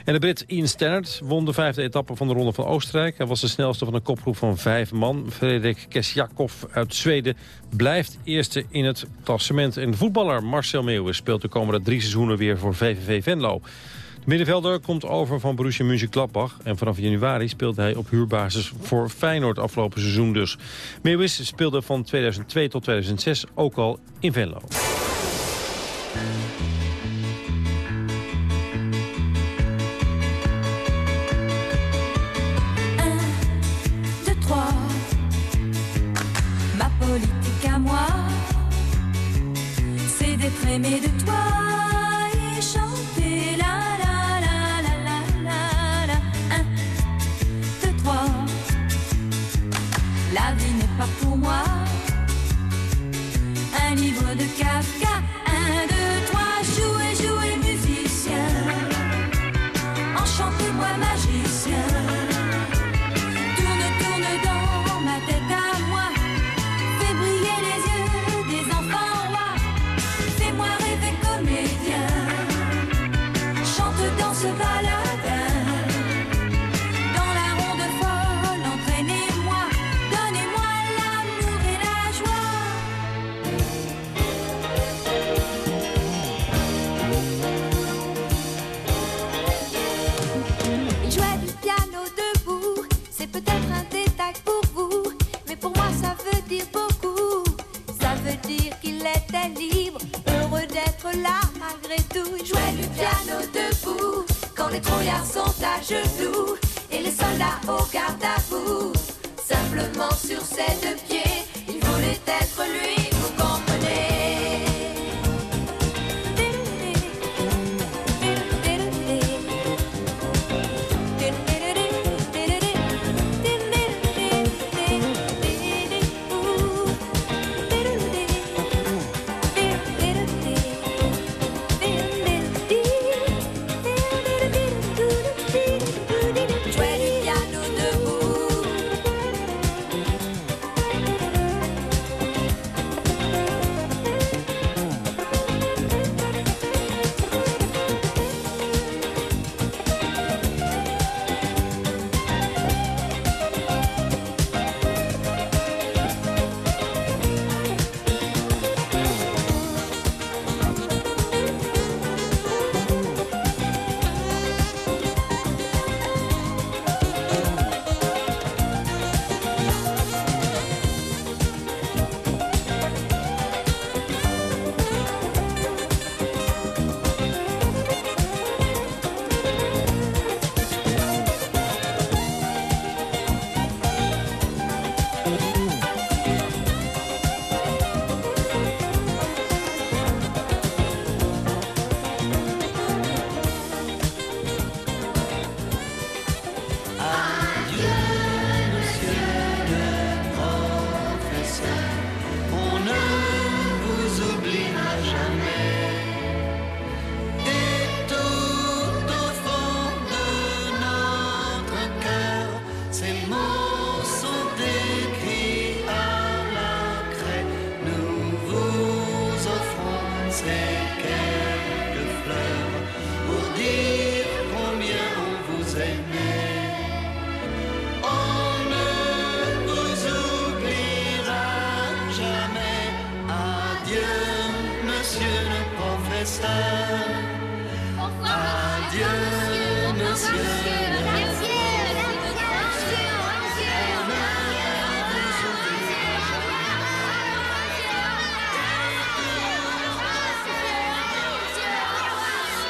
En de Brit Ian Stannard won de vijfde etappe van de Ronde van Oostenrijk. Hij was de snelste van een kopgroep van vijf man. Frederik Kesjakov uit Zweden blijft eerste in het klassement. En voetballer Marcel Meeuwis speelt de komende drie seizoenen weer voor VVV Venlo. De middenvelder komt over van Borussia Mönchengladbach. En vanaf januari speelde hij op huurbasis voor Feyenoord afgelopen seizoen dus. Meeuwis speelde van 2002 tot 2006 ook al in Venlo.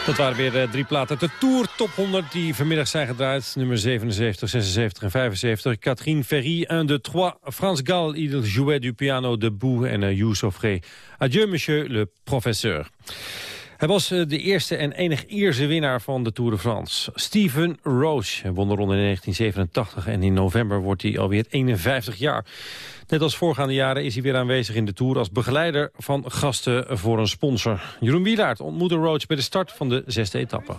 Dat waren weer eh, drie platen. De Tour Top 100 die vanmiddag zijn gedraaid. Nummer 77, 76 en 75. Catherine Ferry, 1, de 3. Frans Gal, il jouait du piano debout. En uh, Youssef Adieu, monsieur le professeur. Hij was eh, de eerste en enig Ierse winnaar van de Tour de France. Steven Roche won de ronde in 1987 en in november wordt hij alweer 51 jaar. Net als voorgaande jaren is hij weer aanwezig in de Tour... als begeleider van gasten voor een sponsor. Jeroen Wielaert ontmoette Roach bij de start van de zesde etappe.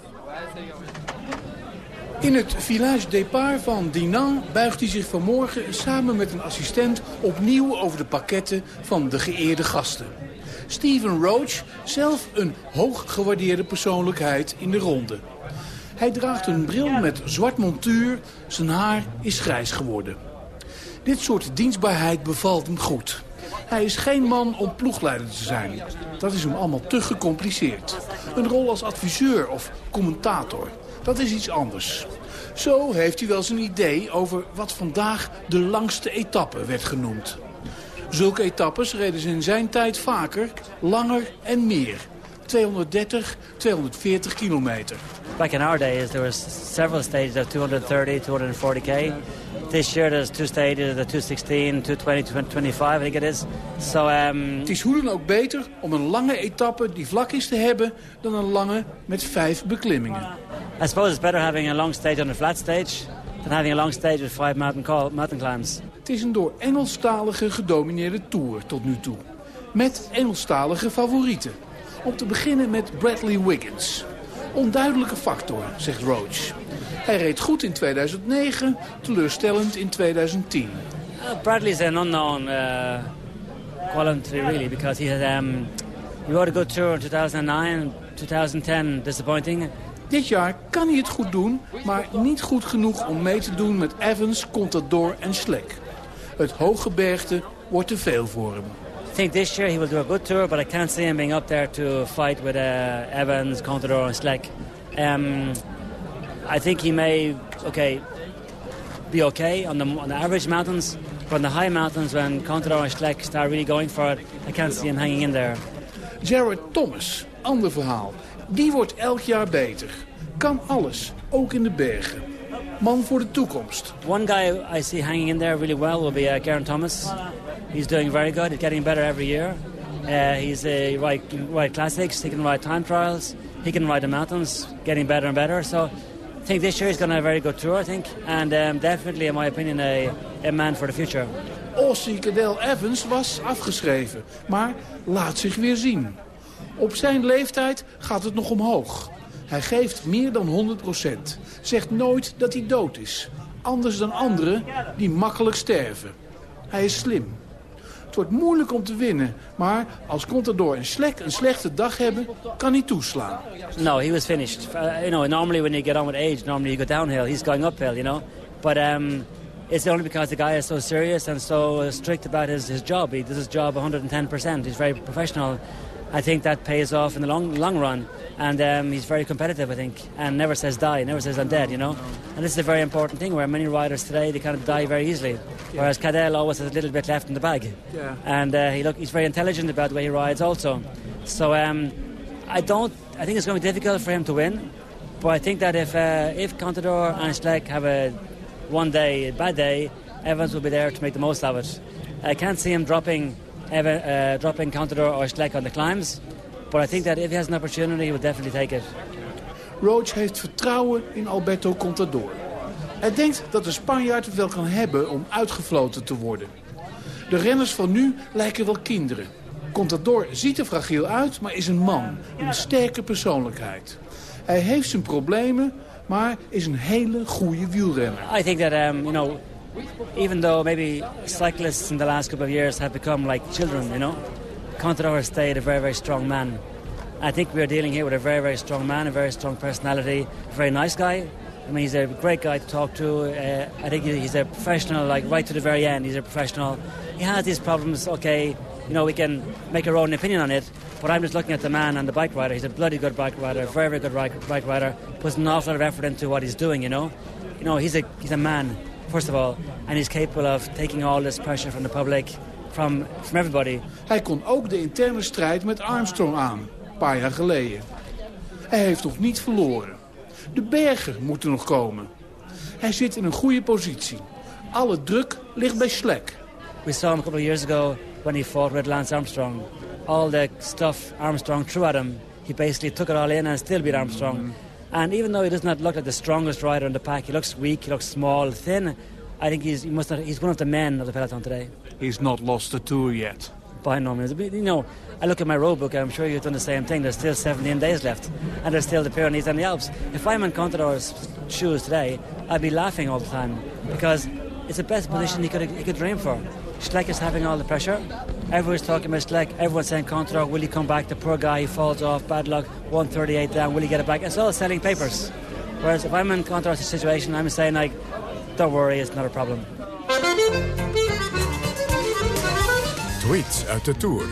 In het village départ van Dinan buigt hij zich vanmorgen samen met een assistent opnieuw over de pakketten van de geëerde gasten. Steven Roach, zelf een hoog gewaardeerde persoonlijkheid in de ronde. Hij draagt een bril met zwart montuur, zijn haar is grijs geworden. Dit soort dienstbaarheid bevalt hem goed. Hij is geen man om ploegleider te zijn. Dat is hem allemaal te gecompliceerd. Een rol als adviseur of commentator, dat is iets anders. Zo heeft hij wel zijn idee over wat vandaag de langste etappe werd genoemd. Zulke etappes reden ze in zijn tijd vaker, langer en meer. 230, 240 kilometer. Back in our days, there was several stages of 230, 240k. This year there's two stages, the 216, 220, 225, I think it is. So, um... Het is hoe dan ook beter om een lange etappe die vlak is te hebben... dan een lange met vijf beklimmingen. I suppose it's better having a long stage on a flat stage... than having a long stage with five mountain, call, mountain climbs. Het is een door Engelstalige gedomineerde tour tot nu toe. Met Engelstalige favorieten. Om te beginnen met Bradley Wiggins. Onduidelijke factor, zegt Roach. Hij reed goed in 2009, teleurstellend in 2010. Uh, Bradley's an unknown uh, quality really because he had um, he rode a good tour in 2009, 2010 disappointing. Dit jaar kan hij het goed doen, maar niet goed genoeg om mee te doen met Evans, Contador en Schleck. Het hooggebergte wordt te veel voor hem. I think this year he will do a good tour, but I can't see him being up there to fight with uh, Evans, Contador and Schleck. Um, I think he may, okay, be okay on the, on the average mountains, but on the high mountains when Contador and Schleck start really going for it, I can't see him hanging in there. Jared Thomas, ander verhaal. Die wordt elk jaar beter. Kan alles, ook in de bergen. Man voor de toekomst. One guy I see hanging in there really well will be uh, Garen Thomas. He's doing very good. He's getting better every year. Uh, he's uh, ride, ride classics. He can ride time trials. He can ride the mountains, getting better and better. So I think this year he's going to have a very good tour, I think. And um, definitely, in my opinion, a, a man for the future. Ossie Cadell Evans was afgeschreven, maar laat zich weer zien. Op zijn leeftijd gaat het nog omhoog. Hij geeft meer dan 100% Zegt nooit dat hij dood is. Anders dan anderen die makkelijk sterven. Hij is slim. Het wordt moeilijk om te winnen, maar als Contador en Slek een slechte dag hebben, kan hij toeslaan. No, he was finished. Uh, you know, normally when you get on with age, normally you go downhill. He's going uphill, you know. But um, it's only because the guy is so serious and so strict about his, his job. He does his job 110%. He's very professional. I think that pays off in the long long run. And um, he's very competitive, I think, and never says die, never says I'm dead, you know. And this is a very important thing where many riders today, they kind of die very easily. Whereas Cadell always has a little bit left in the bag. Yeah. And uh, he look, he's very intelligent about the way he rides also. So um, I don't, I think it's going to be difficult for him to win. But I think that if, uh, if Contador and Schleck have a one day, a bad day, Evans will be there to make the most of it. I can't see him dropping Evan, uh, dropping Contador or Schleck on the climbs. But I think that if he has an opportunity, he will definitely take it. Roach heeft vertrouwen in Alberto Contador. Hij denkt dat de Spanjaard het wel kan hebben om uitgefloten te worden. De renners van nu lijken wel kinderen. Contador ziet er fragiel uit, maar is een man. Een sterke persoonlijkheid. Hij heeft zijn problemen, maar is een hele goede wielrenner. I think that, um, you know, even though maybe cyclists in the last couple of years have become like children, you know, Contador stayed a very, very strong man. I think we're dealing here with a very, very strong man, a very strong personality, a very nice guy. I mean, he's a great guy to talk to. Uh, I think he's a professional, like right to the very end. He's a professional. He has these problems, okay, you know, we can make our own opinion on it. But I'm just looking at the man and the bike rider. He's a bloody good bike rider, very, very good bike, bike rider. Puts an awful lot of effort into what he's doing, you know. You know, he's a, he's a man, first of all. And he's capable of taking all this pressure from the public, from, from everybody. Hij kon ook de interne strijd met Armstrong aan, een paar jaar geleden. Hij heeft nog niet verloren. De bergen moeten nog komen. Hij zit in een goede positie. Alle druk ligt bij Slek. We saw him a couple of years ago when he fought with Lance Armstrong. All the stuff Armstrong threw at him, he basically took it all in and still beat Armstrong. And even though he does not look like the strongest rider in the pack, he looks weak, he looks small, thin. I think he's he must not, he's one of the men of the peloton today. He's not lost the tour yet. By no means. You know, I look at my road book, and I'm sure you've done the same thing. There's still 17 days left, and there's still the Pyrenees and the Alps. If I'm in Contador's shoes today, I'd be laughing all the time because it's the best position he could he could dream for. Schleck is having all the pressure. Everyone's talking about Schleck. Everyone's saying Contador, will he come back? The poor guy, he falls off, bad luck, 138 down, will he get it back? It's all selling papers. Whereas if I'm in Contador's situation, I'm saying like, don't worry, it's not a problem. Tweets uit de Tour.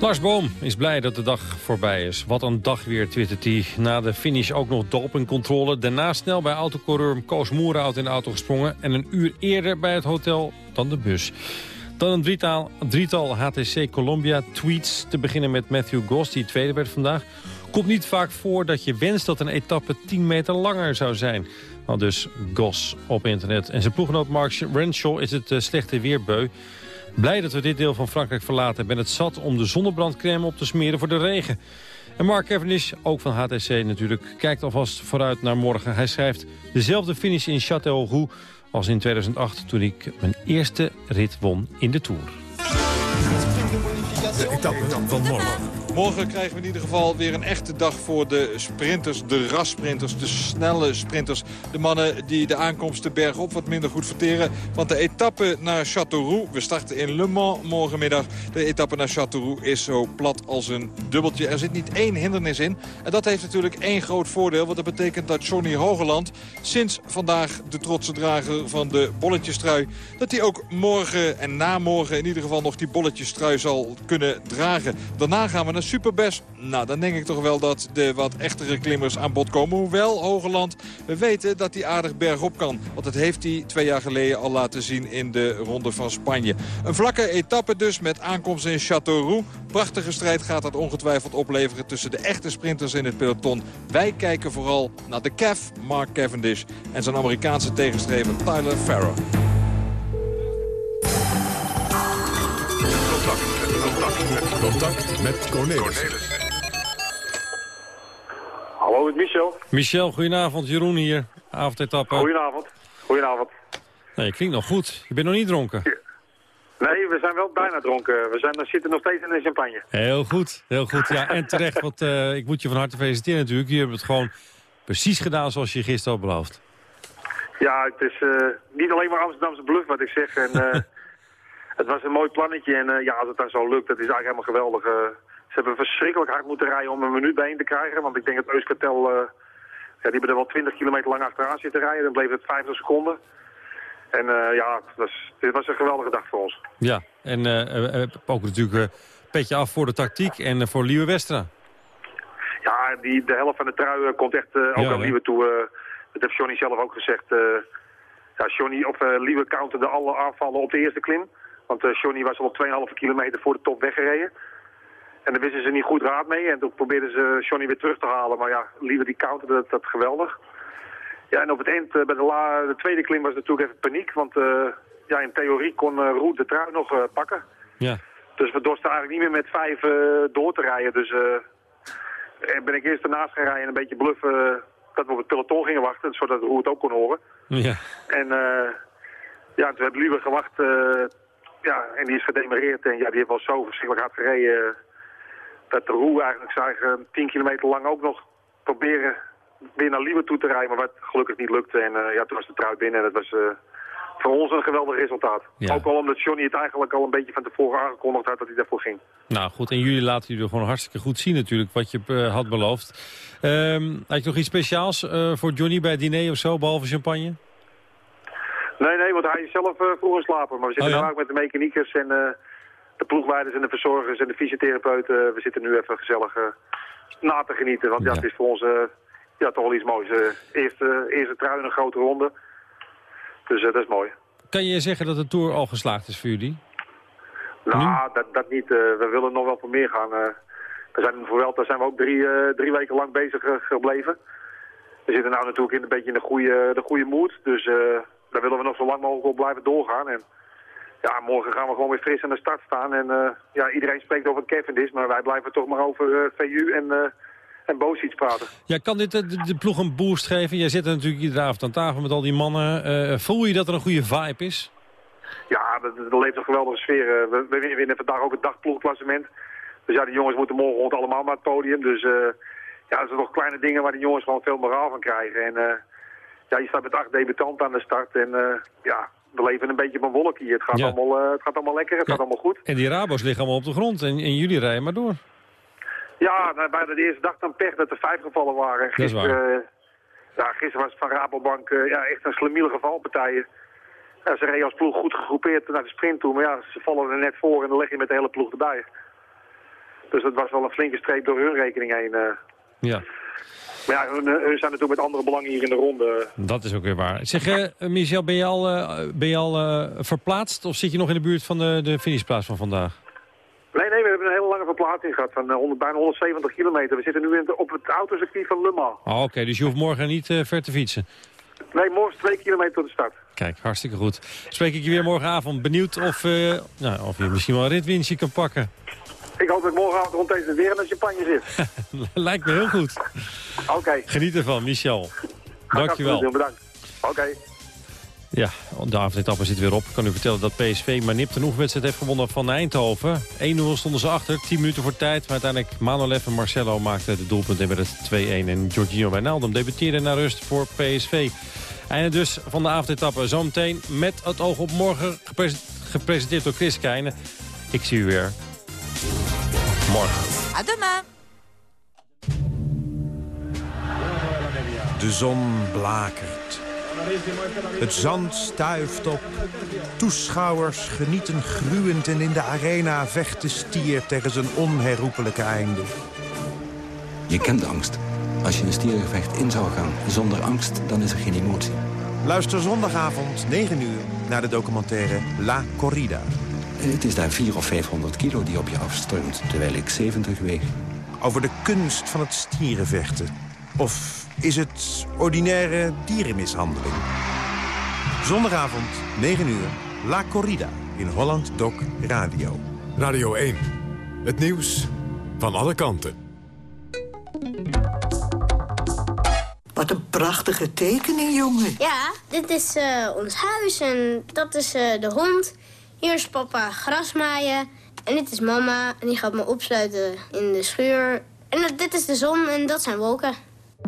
Lars Boom is blij dat de dag voorbij is. Wat een dag weer, twittert hij. Na de finish ook nog dopingcontrole. Daarna snel bij autocoureur Koos Moerhout in de auto gesprongen... en een uur eerder bij het hotel dan de bus. Dan een drietal, drietal HTC Columbia tweets. Te beginnen met Matthew Goss, die tweede werd vandaag. Komt niet vaak voor dat je wenst dat een etappe 10 meter langer zou zijn. Al dus Goss op internet. En zijn ploeggenoot Mark Renshaw is het uh, slechte weerbeu. Blij dat we dit deel van Frankrijk verlaten. Ben het zat om de zonnebrandcrème op te smeren voor de regen. En Mark Cavendish, ook van HTC natuurlijk, kijkt alvast vooruit naar morgen. Hij schrijft dezelfde finish in Châteauroux als in 2008... toen ik mijn eerste rit won in de Tour. De etappe van morgen. Morgen krijgen we in ieder geval weer een echte dag voor de sprinters. De rassprinters, de snelle sprinters. De mannen die de aankomst de op wat minder goed verteren. Want de etappe naar Châteauroux, we starten in Le Mans morgenmiddag. De etappe naar Châteauroux is zo plat als een dubbeltje. Er zit niet één hindernis in. En dat heeft natuurlijk één groot voordeel. Want dat betekent dat Johnny Hogeland sinds vandaag de trotse drager van de bolletjestrui... dat hij ook morgen en namorgen in ieder geval nog die bolletjestrui zal kunnen dragen. Daarna gaan we naar Superbest. Nou, dan denk ik toch wel dat de wat echtere klimmers aan bod komen. Hoewel, Hogeland, we weten dat hij aardig bergop kan. Want dat heeft hij twee jaar geleden al laten zien in de Ronde van Spanje. Een vlakke etappe dus met aankomst in Châteauroux. Prachtige strijd gaat dat ongetwijfeld opleveren tussen de echte sprinters in het peloton. Wij kijken vooral naar de Cav, Mark Cavendish en zijn Amerikaanse tegenstrever Tyler Farrow. Contact met Cornelis. Hallo, met Michel. Michel, goedenavond. Jeroen hier, avondetappe. Goedenavond. Goedenavond. Nee, je klinkt nog goed. Je bent nog niet dronken. Nee, we zijn wel bijna dronken. We zijn, we zitten nog steeds in de champagne. Heel goed, heel goed. Ja, en terecht, want uh, ik moet je van harte feliciteren natuurlijk. Je hebt het gewoon precies gedaan zoals je gisteren had beloofd. Ja, het is uh, niet alleen maar Amsterdamse bluff wat ik zeg. En, uh, het was een mooi plannetje en uh, ja, als het dan zo lukt, dat is eigenlijk helemaal geweldig. Uh, ze hebben verschrikkelijk hard moeten rijden om een minuut bijeen te krijgen. Want ik denk dat Euskartel, uh, ja, die hebben er wel 20 kilometer lang achteraan zitten rijden. Dan bleef het 50 seconden. En ja, het was, dit was een geweldige dag voor ons. Ja, en ook natuurlijk petje af voor de tactiek en voor Liewe Westra. Ja, die, de helft van de trui komt echt ook ja, aan Liewe toe. dat heeft Johnny zelf ook gezegd. ja, Johnny of Liewe counterde alle aanvallen op de eerste klim. Want uh, Johnny was al op 2,5 kilometer voor de top weggereden. En daar wisten ze niet goed raad mee. En toen probeerden ze Johnny weer terug te halen. Maar ja, liever die counterde dat, dat geweldig. Ja, en op het eind, uh, bij de, la, de, tweede klim was natuurlijk even paniek. Want uh, ja, in theorie kon uh, Roet de trui nog pakken. Ja. Dus we dorsten eigenlijk niet meer met vijf door te rijden. Dus ben ik eerst ernaast gaan rijden en een beetje bluffen dat we op het peloton gingen wachten. Zodat Roet ook kon horen. Ja. En ja, toen hebben we liever gewacht ja, en die is gedemereerd en ja, die heeft wel zo verschrikkelijk hard gereden... dat de Roe eigenlijk zou 10 kilometer lang ook nog proberen weer naar Lieber toe te rijden... maar wat gelukkig niet lukte. En uh, ja, toen was de trui binnen en dat was uh, voor ons een geweldig resultaat. Ja. Ook al omdat Johnny het eigenlijk al een beetje van tevoren aangekondigd had dat hij daarvoor ging. Nou goed, en jullie laten jullie gewoon hartstikke goed zien natuurlijk wat je uh, had beloofd. Um, had je nog iets speciaals voor Johnny bij het diner of zo, behalve champagne? Nee, nee, want hij is zelf uh, vroeg een slaper. Maar we zitten oh, ja? nu ook met de mechaniekers en uh, de ploegleiders en de verzorgers en de fysiotherapeuten, we zitten nu even gezellig eh, na te genieten. Want ja, het is voor ons eh, ja, toch wel iets moois. Eh, eerste, eerste trui in een grote ronde. Dus eh, dat is mooi. Kan je zeggen dat de Tour al geslaagd is voor jullie? Nou, dat, dat niet. eh, we willen nog wel voor meer gaan. eh. we zijn voor wel, daar zijn we ook drie, eh, drie weken lang bezig eh, gebleven. We zitten nou natuurlijk in een beetje in de goede, de goede mood. Dus eh, daar willen we nog zo lang mogelijk op blijven doorgaan. En ja, morgen gaan we gewoon weer fris aan de start staan. En eh, ja, iedereen spreekt over Cavendish, maar wij blijven toch maar over eh, VU en, eh en Boosiets praten. Ja, kan dit de, de, de ploeg een boost geven? Jij zit er natuurlijk iedere avond aan tafel met al die mannen. Voel je dat er een goede vibe is? Ja, dat, dat leeft een geweldige sfeer. We, we winnen vandaag ook het dagploegklassement. Dus ja, die jongens moeten morgen allemaal naar het podium. Dus ja, dat zijn nog kleine dingen waar die jongens gewoon veel moraal van krijgen. En ja, je staat met acht debutanten aan de start. En eh, ja, we leven een beetje op een wolk hier. Het gaat, Ja. allemaal, eh, het gaat allemaal lekker, het gaat allemaal goed. En die Rabo's liggen allemaal op de grond en, en jullie rijden maar door. Ja, nou, bijna de eerste dag dan pech dat er vijf gevallen waren. Dat is waar. Gisteren, eh, ja, gisteren was het van Rabobank ja, echt een slemielige valpartijen. Ja, ze reden als ploeg goed gegroepeerd naar de sprint toe. Maar ja, ze vallen er net voor en dan leg je met de hele ploeg erbij. Dus dat was wel een flinke streep door hun rekening heen. Ja, Maar ja, hun, hun zijn natuurlijk met andere belangen hier in de ronde. dat is ook weer waar. Zeg, eh, Michel, ben je al, eh, ben je al eh, verplaatst of zit je nog in de buurt van de, de finishplaats van vandaag? Nee, nee, we hebben een hele lange verplaatsing gehad van 100, bijna 170 kilometer. We zitten nu in het- op het autocircuit van Le Mans. Oh, Oké, dus je hoeft morgen niet ver te fietsen. Nee, morgen twee kilometer tot de start. Kijk, hartstikke goed. Spreek ik je weer morgenavond. Benieuwd of, nou, of je misschien wel een ritwinstje kan pakken. Ik hoop dat ik morgenavond rond deze weer in een champagne zit. Lijkt me heel goed. Oké. Geniet ervan, Michel. Dankjewel. Heel bedankt. Oké. Ja, de avondetappe zit weer op. Ik kan u vertellen dat PSV maar nipt een oefenwedstrijd heeft gewonnen van Eindhoven. 1-0 stonden ze achter, 10 minuten voor tijd. Maar uiteindelijk Manolev en Marcelo maakten de doelpunt en werd het 2-1. En Giorgino Wijnaldum debuteerde naar rust voor PSV. Einde dus van de avondetappe. Zometeen met het oog op morgen gepres- gepresenteerd door Chris Keijnen. Ik zie u weer morgen. À demain. De zon blakert. Het zand stuift op. Toeschouwers genieten gruwend en in de arena vecht de stier tegen zijn onherroepelijke einde. Je kent angst. Als je een stierengevecht in zou gaan zonder angst, dan is er geen emotie. Luister zondagavond 9 uur naar de documentaire La Corrida. Het is daar 400 of 500 kilo die op je afstroomt, terwijl ik 70 weeg. Over de kunst van het stierenvechten. Of is het ordinaire dierenmishandeling? Zondagavond 9 uur La Corrida in Holland Doc Radio. Radio 1. Het nieuws van alle kanten. Wat een prachtige tekening, jongen. Ja, dit is eh, ons huis en dat is eh, de hond. Hier is papa grasmaaien. En dit is mama en die gaat me opsluiten in de schuur. En dit is de zon en dat zijn wolken.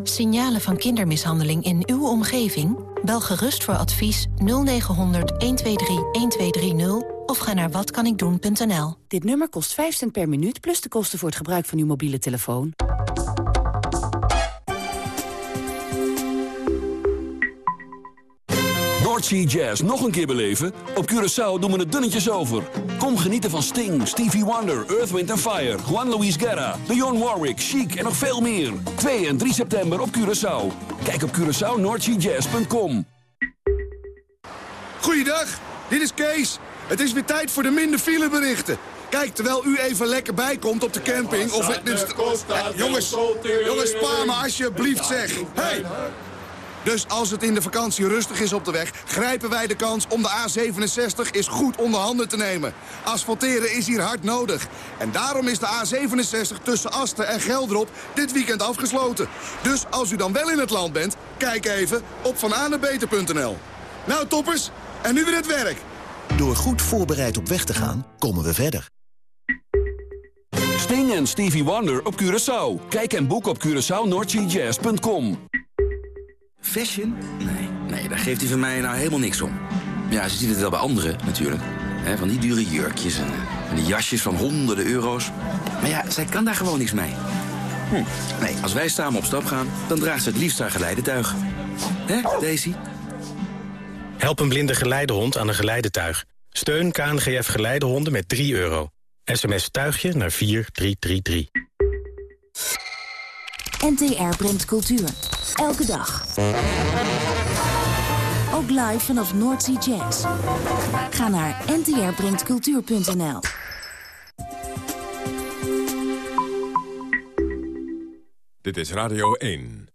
Signalen van kindermishandeling in uw omgeving? Bel gerust voor advies 0900 123 1230 of ga naar watkanikdoen.nl. Dit nummer kost 5 cent per minuut plus de kosten voor het gebruik van uw mobiele telefoon. Noordsea Jazz nog een keer beleven? Op Curaçao doen we het dunnetjes over. Kom genieten van Sting, Stevie Wonder, Earth, Wind Fire... Juan Luis Guerra, Dionne Warwick, Chic en nog veel meer. 2 en 3 september op Curaçao. Kijk op CuraçaoNoordseaJazz.com. Goeiedag, dit is Kees. Het is weer tijd voor de minder fileberichten. Kijk, terwijl u even lekker bijkomt op de camping... of het, dus, Eh, jongens, jongens, spaar me alsjeblieft, zeg. Hey! Dus als het in de vakantie rustig is op de weg... grijpen wij de kans om de A67 eens goed onder handen te nemen. Asfalteren is hier hard nodig. En daarom is de A67 tussen Asten en Gelderop dit weekend afgesloten. Dus als u dan wel in het land bent, kijk even op vananebeter.nl. Nou, toppers, en nu weer het werk. Door goed voorbereid op weg te gaan, komen we verder. Sting en Stevie Wonder op Curaçao. Kijk en boek op CuraçaoNoordseaJazz.com. Fashion? Nee, nee, daar geeft hij van mij nou helemaal niks om. Ja, ze ziet het wel bij anderen natuurlijk. Hè, van die dure jurkjes en, eh, en die jasjes van honderden euro's. Maar ja, zij kan daar gewoon niks mee. Hm. Nee, als wij samen op stap gaan, dan draagt ze het liefst haar geleidetuig. Hè, Daisy? Help een blinde geleidehond aan een geleidetuig. Steun KNGF Geleidehonden met 3 euro. SMS tuigje naar 4333. NTR brengt cultuur. Elke dag. Ook live vanaf Noordsea Jazz. Ga naar ntrbrengtcultuur.nl Dit is Radio 1.